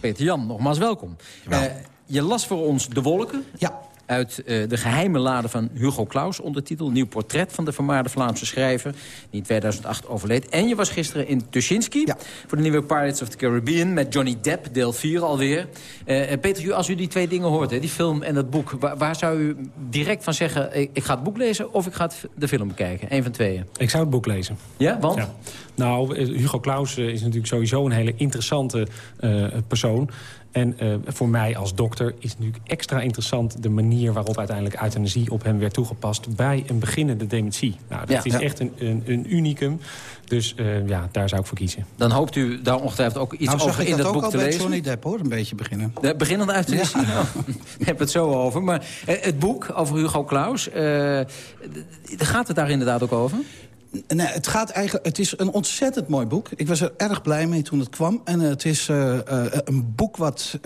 Peter Jan, nogmaals welkom. Eh, je las voor ons De Wolken. Ja. Uit eh, de geheime lade van Hugo Claus, ondertitel. Nieuw portret van de vermaarde Vlaamse schrijver... die in 2008 overleed. En je was gisteren in Tuschinski... voor de nieuwe Pirates of the Caribbean... met Johnny Depp, deel 4 alweer. Eh, eh, Peter, u, als u die twee dingen hoort, hè, die film en dat boek... Waar, waar zou u direct van zeggen... Ik, ik ga het boek lezen of ik ga het, de film bekijken? Eén van tweeën. Ik zou het boek lezen. Ja, want? Ja. Nou, Hugo Claus is natuurlijk sowieso een hele interessante eh, persoon. En uh, voor mij als dokter is het natuurlijk extra interessant... de manier waarop uiteindelijk euthanasie op hem werd toegepast... bij een beginnende dementie. Nou, dat Ja. is Ja. echt een, een, een unicum. Dus uh, ja, daar zou ik voor kiezen. Dan hoopt u daar ongetwijfeld ook iets nou, zag over ik in dat dat ook boek al te bij lezen. Johnny Depp, hoor, een beetje beginnen. De beginnende euthanasie? Ja. Nou, ik heb het zo over. Maar eh, het boek over Hugo Claus, eh, gaat het daar inderdaad ook over? Nee, het, gaat eigenlijk, het is een ontzettend mooi boek. Ik was er erg blij mee toen het kwam. En eh, het is eh, eh, een boek wat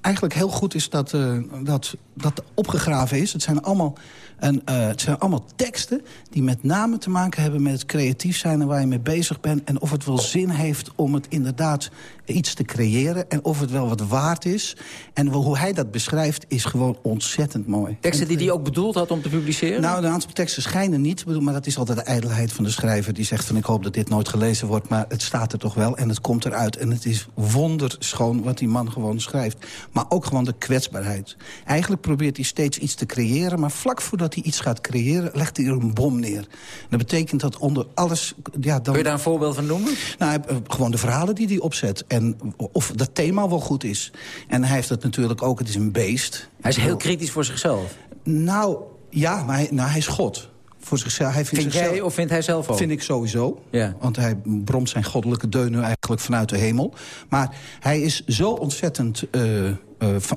eigenlijk heel goed is dat, dat, dat opgegraven is. Het zijn, allemaal, en, eh, het zijn allemaal teksten die met name te maken hebben... met het creatief zijn en waar je mee bezig bent. En of het wel zin heeft om het inderdaad iets te creëren. En of het wel wat waard is. En hoe hij dat beschrijft is gewoon ontzettend mooi. Teksten die hij ook bedoeld had om te publiceren? Nou, een aantal teksten schijnen niet. Maar dat is altijd de ijdelheid van de schrijver. Die zegt van ik hoop dat dit nooit gelezen wordt. Maar het staat er toch wel en het komt eruit. En het is wonderschoon wat die man gewoon schrijft. Maar ook gewoon de kwetsbaarheid. Eigenlijk probeert hij steeds iets te creëren. Maar vlak voordat hij iets gaat creëren, legt hij er een bom neer. Dat betekent dat onder alles... Ja, dan... Kun je daar een voorbeeld van noemen? Nou, eh, gewoon de verhalen die hij opzet. En of dat thema wel goed is. En hij heeft het natuurlijk ook, het is een beest. Hij is heel kritisch voor zichzelf. Nou, ja, maar hij, nou, hij is God. Voor zichzelf. Hij vindt Vind zichzelf, jij of vindt hij zelf ook? Vind ik sowieso. Ja. Want hij bromt zijn goddelijke deunen eigenlijk vanuit de hemel. Maar hij is zo ontzettend eh, eh,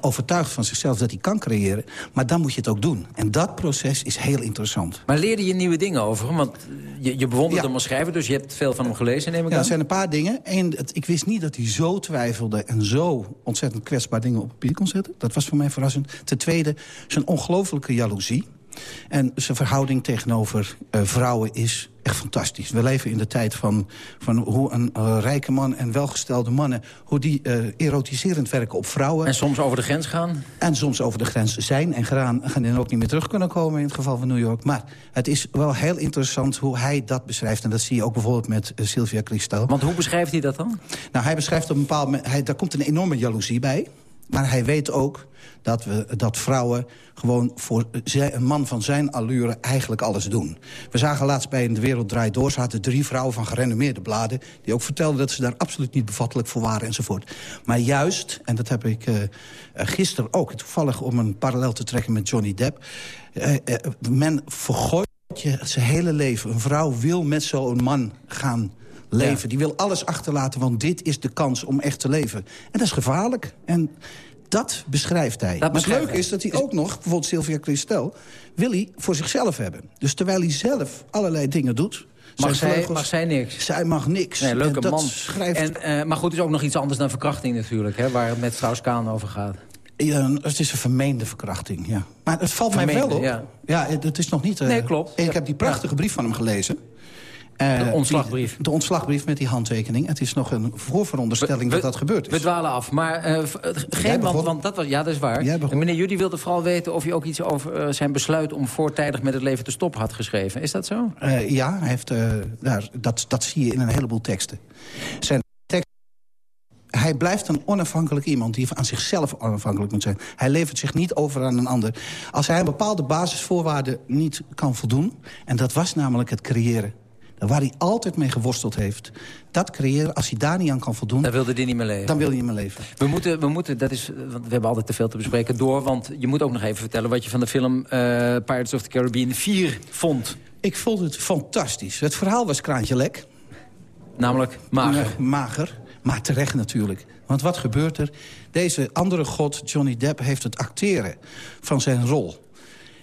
overtuigd van zichzelf dat hij kan creëren. Maar dan moet je het ook doen. En dat proces is heel interessant. Maar leerde je nieuwe dingen over hem? Want je, je bewondert hem als schrijver, dus je hebt veel van hem gelezen, neem ik Ja, aan. er zijn een paar dingen. Eén, het- ik wist niet dat hij zo twijfelde en zo ontzettend kwetsbaar dingen op papier kon zetten. Dat was voor mij verrassend. Ten tweede, zijn ongelofelijke jaloezie. En zijn verhouding tegenover eh, vrouwen is echt fantastisch. We leven in de tijd van, van hoe een eh, rijke man en welgestelde mannen... hoe die eh, erotiserend werken op vrouwen. En soms over de grens gaan? En soms over de grens zijn en gaan, gaan en ook niet meer terug kunnen komen... in het geval van New York. Maar het is wel heel interessant hoe hij dat beschrijft. En dat zie je ook bijvoorbeeld met Sylvia Kristal. Want hoe beschrijft hij dat dan? Nou, hij beschrijft op een bepaald moment... Hij, daar komt een enorme jaloezie bij. Maar hij weet ook dat, we, dat vrouwen gewoon voor een man van zijn allure eigenlijk alles doen. We zagen laatst bij in De Wereld Draait Door... zaten drie vrouwen van gerenommeerde bladen... die ook vertelden dat ze daar absoluut niet bevattelijk voor waren enzovoort. Maar juist, en dat heb ik eh, gisteren ook... toevallig om een parallel te trekken met Johnny Depp... eh, men vergooit je zijn hele leven. Een vrouw wil met zo'n man gaan leven. Die wil alles achterlaten, want dit is de kans om echt te leven. En dat is gevaarlijk. En Dat beschrijft hij. maar het leuke is dat hij ook nog, bijvoorbeeld Sylvia Christel... wil hij voor zichzelf hebben. Dus terwijl hij zelf allerlei dingen doet... Mag zij, vleugels- mag zij niks? Zij mag niks. Nee, leuke En dat man. schrijft- En, eh, maar goed, het is ook nog iets anders dan verkrachting natuurlijk, hè, waar het met Strauss-Kaan over gaat. Ja, het is een vermeende verkrachting, ja. Maar het valt mij wel op. ja. Ja, het, het is nog niet... eh, Nee, klopt. Ik heb die prachtige brief van hem gelezen. Eh, De ontslagbrief. de ontslagbrief met die handtekening. Het is nog een voorveronderstelling dat dat gebeurd We is. dwalen af, maar eh, eh, geen, want, want dat was, ja, dat is waar. En meneer Judy wilde vooral weten of hij ook iets over zijn besluit om voortijdig met het leven te stoppen had geschreven. Is dat zo? Ja, hij heeft, daar, dat, dat zie je in een heleboel teksten. Zijn hij blijft een onafhankelijk iemand die aan zichzelf onafhankelijk moet zijn. Hij levert zich niet over aan een ander. Als hij een bepaalde basisvoorwaarden niet kan voldoen... en dat was namelijk het creëren... waar hij altijd mee geworsteld heeft. Dat creëren, als hij daar niet aan kan voldoen... Daar wilde hij niet meer leven. Dan wil hij niet meer leven. We moeten, we moeten, dat is, want we hebben altijd te veel te bespreken, door. Want je moet ook nog even vertellen wat je van de film eh, Pirates of the Caribbean 4 vond. Ik vond het fantastisch. Het verhaal was kraantje lek. Namelijk mager. Mager, maar terecht natuurlijk. Want wat gebeurt er? Deze andere god, Johnny Depp, heeft het acteren van zijn rol...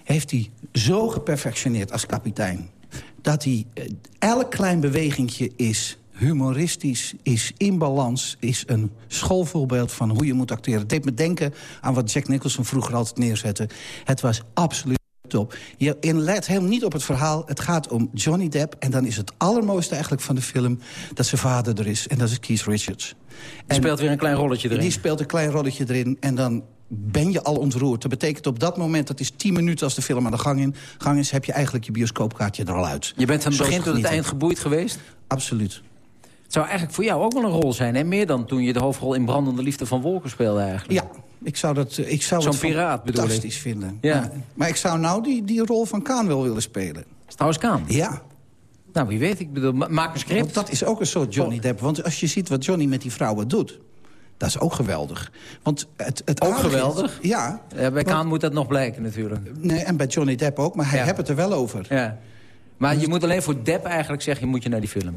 heeft hij zo geperfectioneerd als kapitein... dat hij eh, elk klein bewegingje is humoristisch, is in balans... is een schoolvoorbeeld van hoe je moet acteren. Het deed me denken aan wat Jack Nicholson vroeger altijd neerzette. Het was absoluut top. Je let helemaal niet op het verhaal. Het gaat om Johnny Depp. En dan is het allermooiste eigenlijk van de film... dat zijn vader er is. En dat is Keith Richards. Die speelt weer een klein rolletje erin. Die speelt een klein rolletje erin. En dan ben je al ontroerd. Dat betekent op dat moment, dat is 10 minuten als de film aan de gang, in, gang is... heb je eigenlijk je bioscoopkaartje er al uit. Je bent van het begin tot het eind geboeid geweest? Absoluut. Het zou eigenlijk voor jou ook wel een rol zijn, hè? Meer dan toen je de hoofdrol in Brandende Liefde van Wolken speelde eigenlijk. Ja, ik zou, dat, eh, ik zou Zo'n piraat bedoel ik. fantastisch vinden. Ja. Maar, maar ik zou nou die, die rol van Kaan wel willen spelen. Trouwens Kaan? Ja. Nou, wie weet. Ik bedoel, ma- maak een script. Want dat is ook een soort Johnny Depp. Want als je ziet wat Johnny met die vrouwen doet... dat is ook geweldig. Want het, het Ook aardige is- geweldig? Ja. Ja, bij Kaan moet dat nog blijken natuurlijk. Nee, en bij Johnny Depp ook, maar hij Ja. heeft het er wel over. Ja. Maar je moet alleen voor Depp eigenlijk zeggen, je moet je naar die film.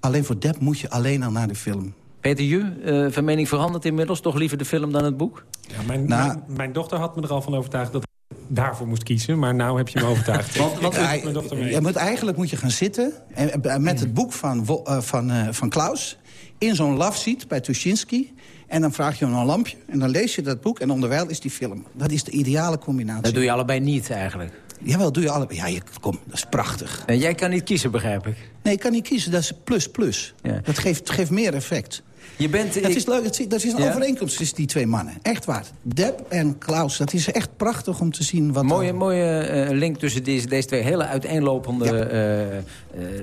Alleen voor Depp moet je alleen al naar de film. Peter Ju, eh, van mening veranderd inmiddels? Toch liever de film dan het boek? Ja, mijn, Nou- mijn, mijn dochter had me er al van overtuigd dat ik daarvoor moest kiezen. Maar nou heb je me overtuigd. Want- want- Ja, je moet, eigenlijk moet je gaan zitten en, met het boek van, eh, van, eh, van Klaus... in zo'n love seat bij Tuschinski. En dan vraag je hem een lampje en dan lees je dat boek... en onderwijl is die film. Dat is de ideale combinatie. Dat doe je allebei niet eigenlijk. Jawel, doe je allebei. Ja, je, kom, dat is prachtig. En jij kan niet kiezen, begrijp ik. Nee, ik kan niet kiezen. Dat is plus plus. Ja. Dat geeft, geeft meer effect. Je bent... Dat ik- is leuk. Het is- Dat is een Ja? overeenkomst tussen die twee mannen. Echt waar. Depp en Klaus. Dat is echt prachtig om te zien. Wat Mooie, mooie eh, link tussen deze, deze twee hele uiteenlopende eh, eh,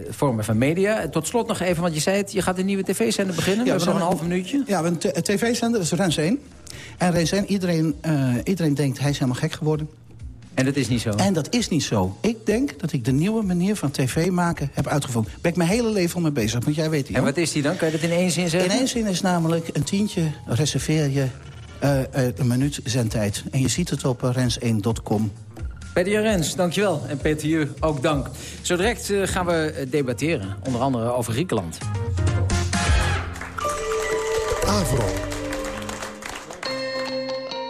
vormen van media. Tot slot nog even, want je zei het, je gaat een nieuwe tv-zender beginnen. we hebben nog een half minuutje. Ja, een tv-zender, dat is Rens 1. En Rens 1, iedereen, iedereen denkt hij is helemaal gek geworden. En dat is niet zo. En dat is niet zo. Ik denk dat ik de nieuwe manier van tv maken heb uitgevonden. Ben ik mijn hele leven al mee bezig, moet jij weten. En wat is die dan? Kan je dat in één zin zeggen? In één zin is namelijk een tientje reserveer je eh, eh, een minuut zendtijd. En je ziet het op eh, rens1.com. Peter Jarens, dankjewel. En Peter Ju, ook dank. Zo direct gaan we debatteren. Onder andere over Griekenland. Avro.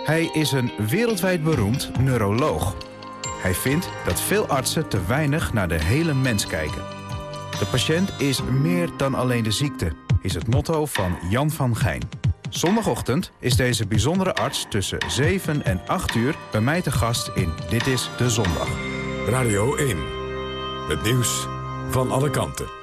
Hij is een wereldwijd beroemd neuroloog. Hij vindt dat veel artsen te weinig naar de hele mens kijken. De patiënt is meer dan alleen de ziekte, is het motto van Jan van Gijn. Zondagochtend is deze bijzondere arts tussen 7 en 8 uur bij mij te gast in Dit is de Zondag. Radio 1. Het nieuws van alle kanten.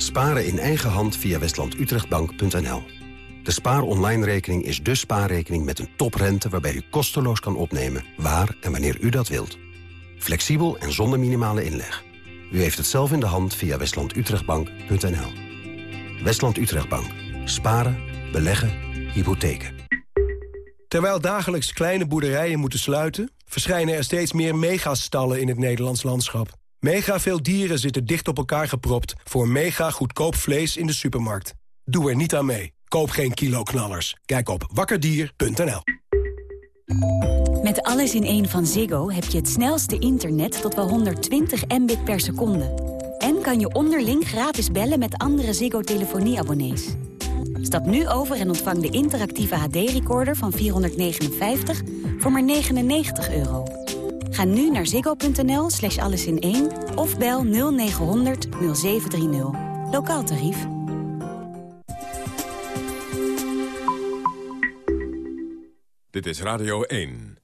Sparen in eigen hand via westlandutrechtbank.nl. De Spaar Online rekening is de spaarrekening met een toprente... waarbij u kosteloos kan opnemen waar en wanneer u dat wilt. Flexibel en zonder minimale inleg. U heeft het zelf in de hand via westlandutrechtbank.nl. Westland Utrechtbank. Sparen, beleggen, hypotheken. Terwijl dagelijks kleine boerderijen moeten sluiten... verschijnen er steeds meer megastallen in het Nederlands landschap. Mega veel dieren zitten dicht op elkaar gepropt... voor mega goedkoop vlees in de supermarkt. Doe er niet aan mee. Koop geen kiloknallers. Kijk op wakkerdier.nl. Met alles in één van Ziggo heb je het snelste internet tot wel 120 mbit per seconde. En kan je onderling gratis bellen met andere Ziggo-telefonieabonnees. Stap nu over en ontvang de interactieve HD-recorder van 459 voor maar 99 euro. Ga nu naar ziggo.nl slash alles in één of bel 0900 0730. Lokaal tarief. Dit is Radio 1.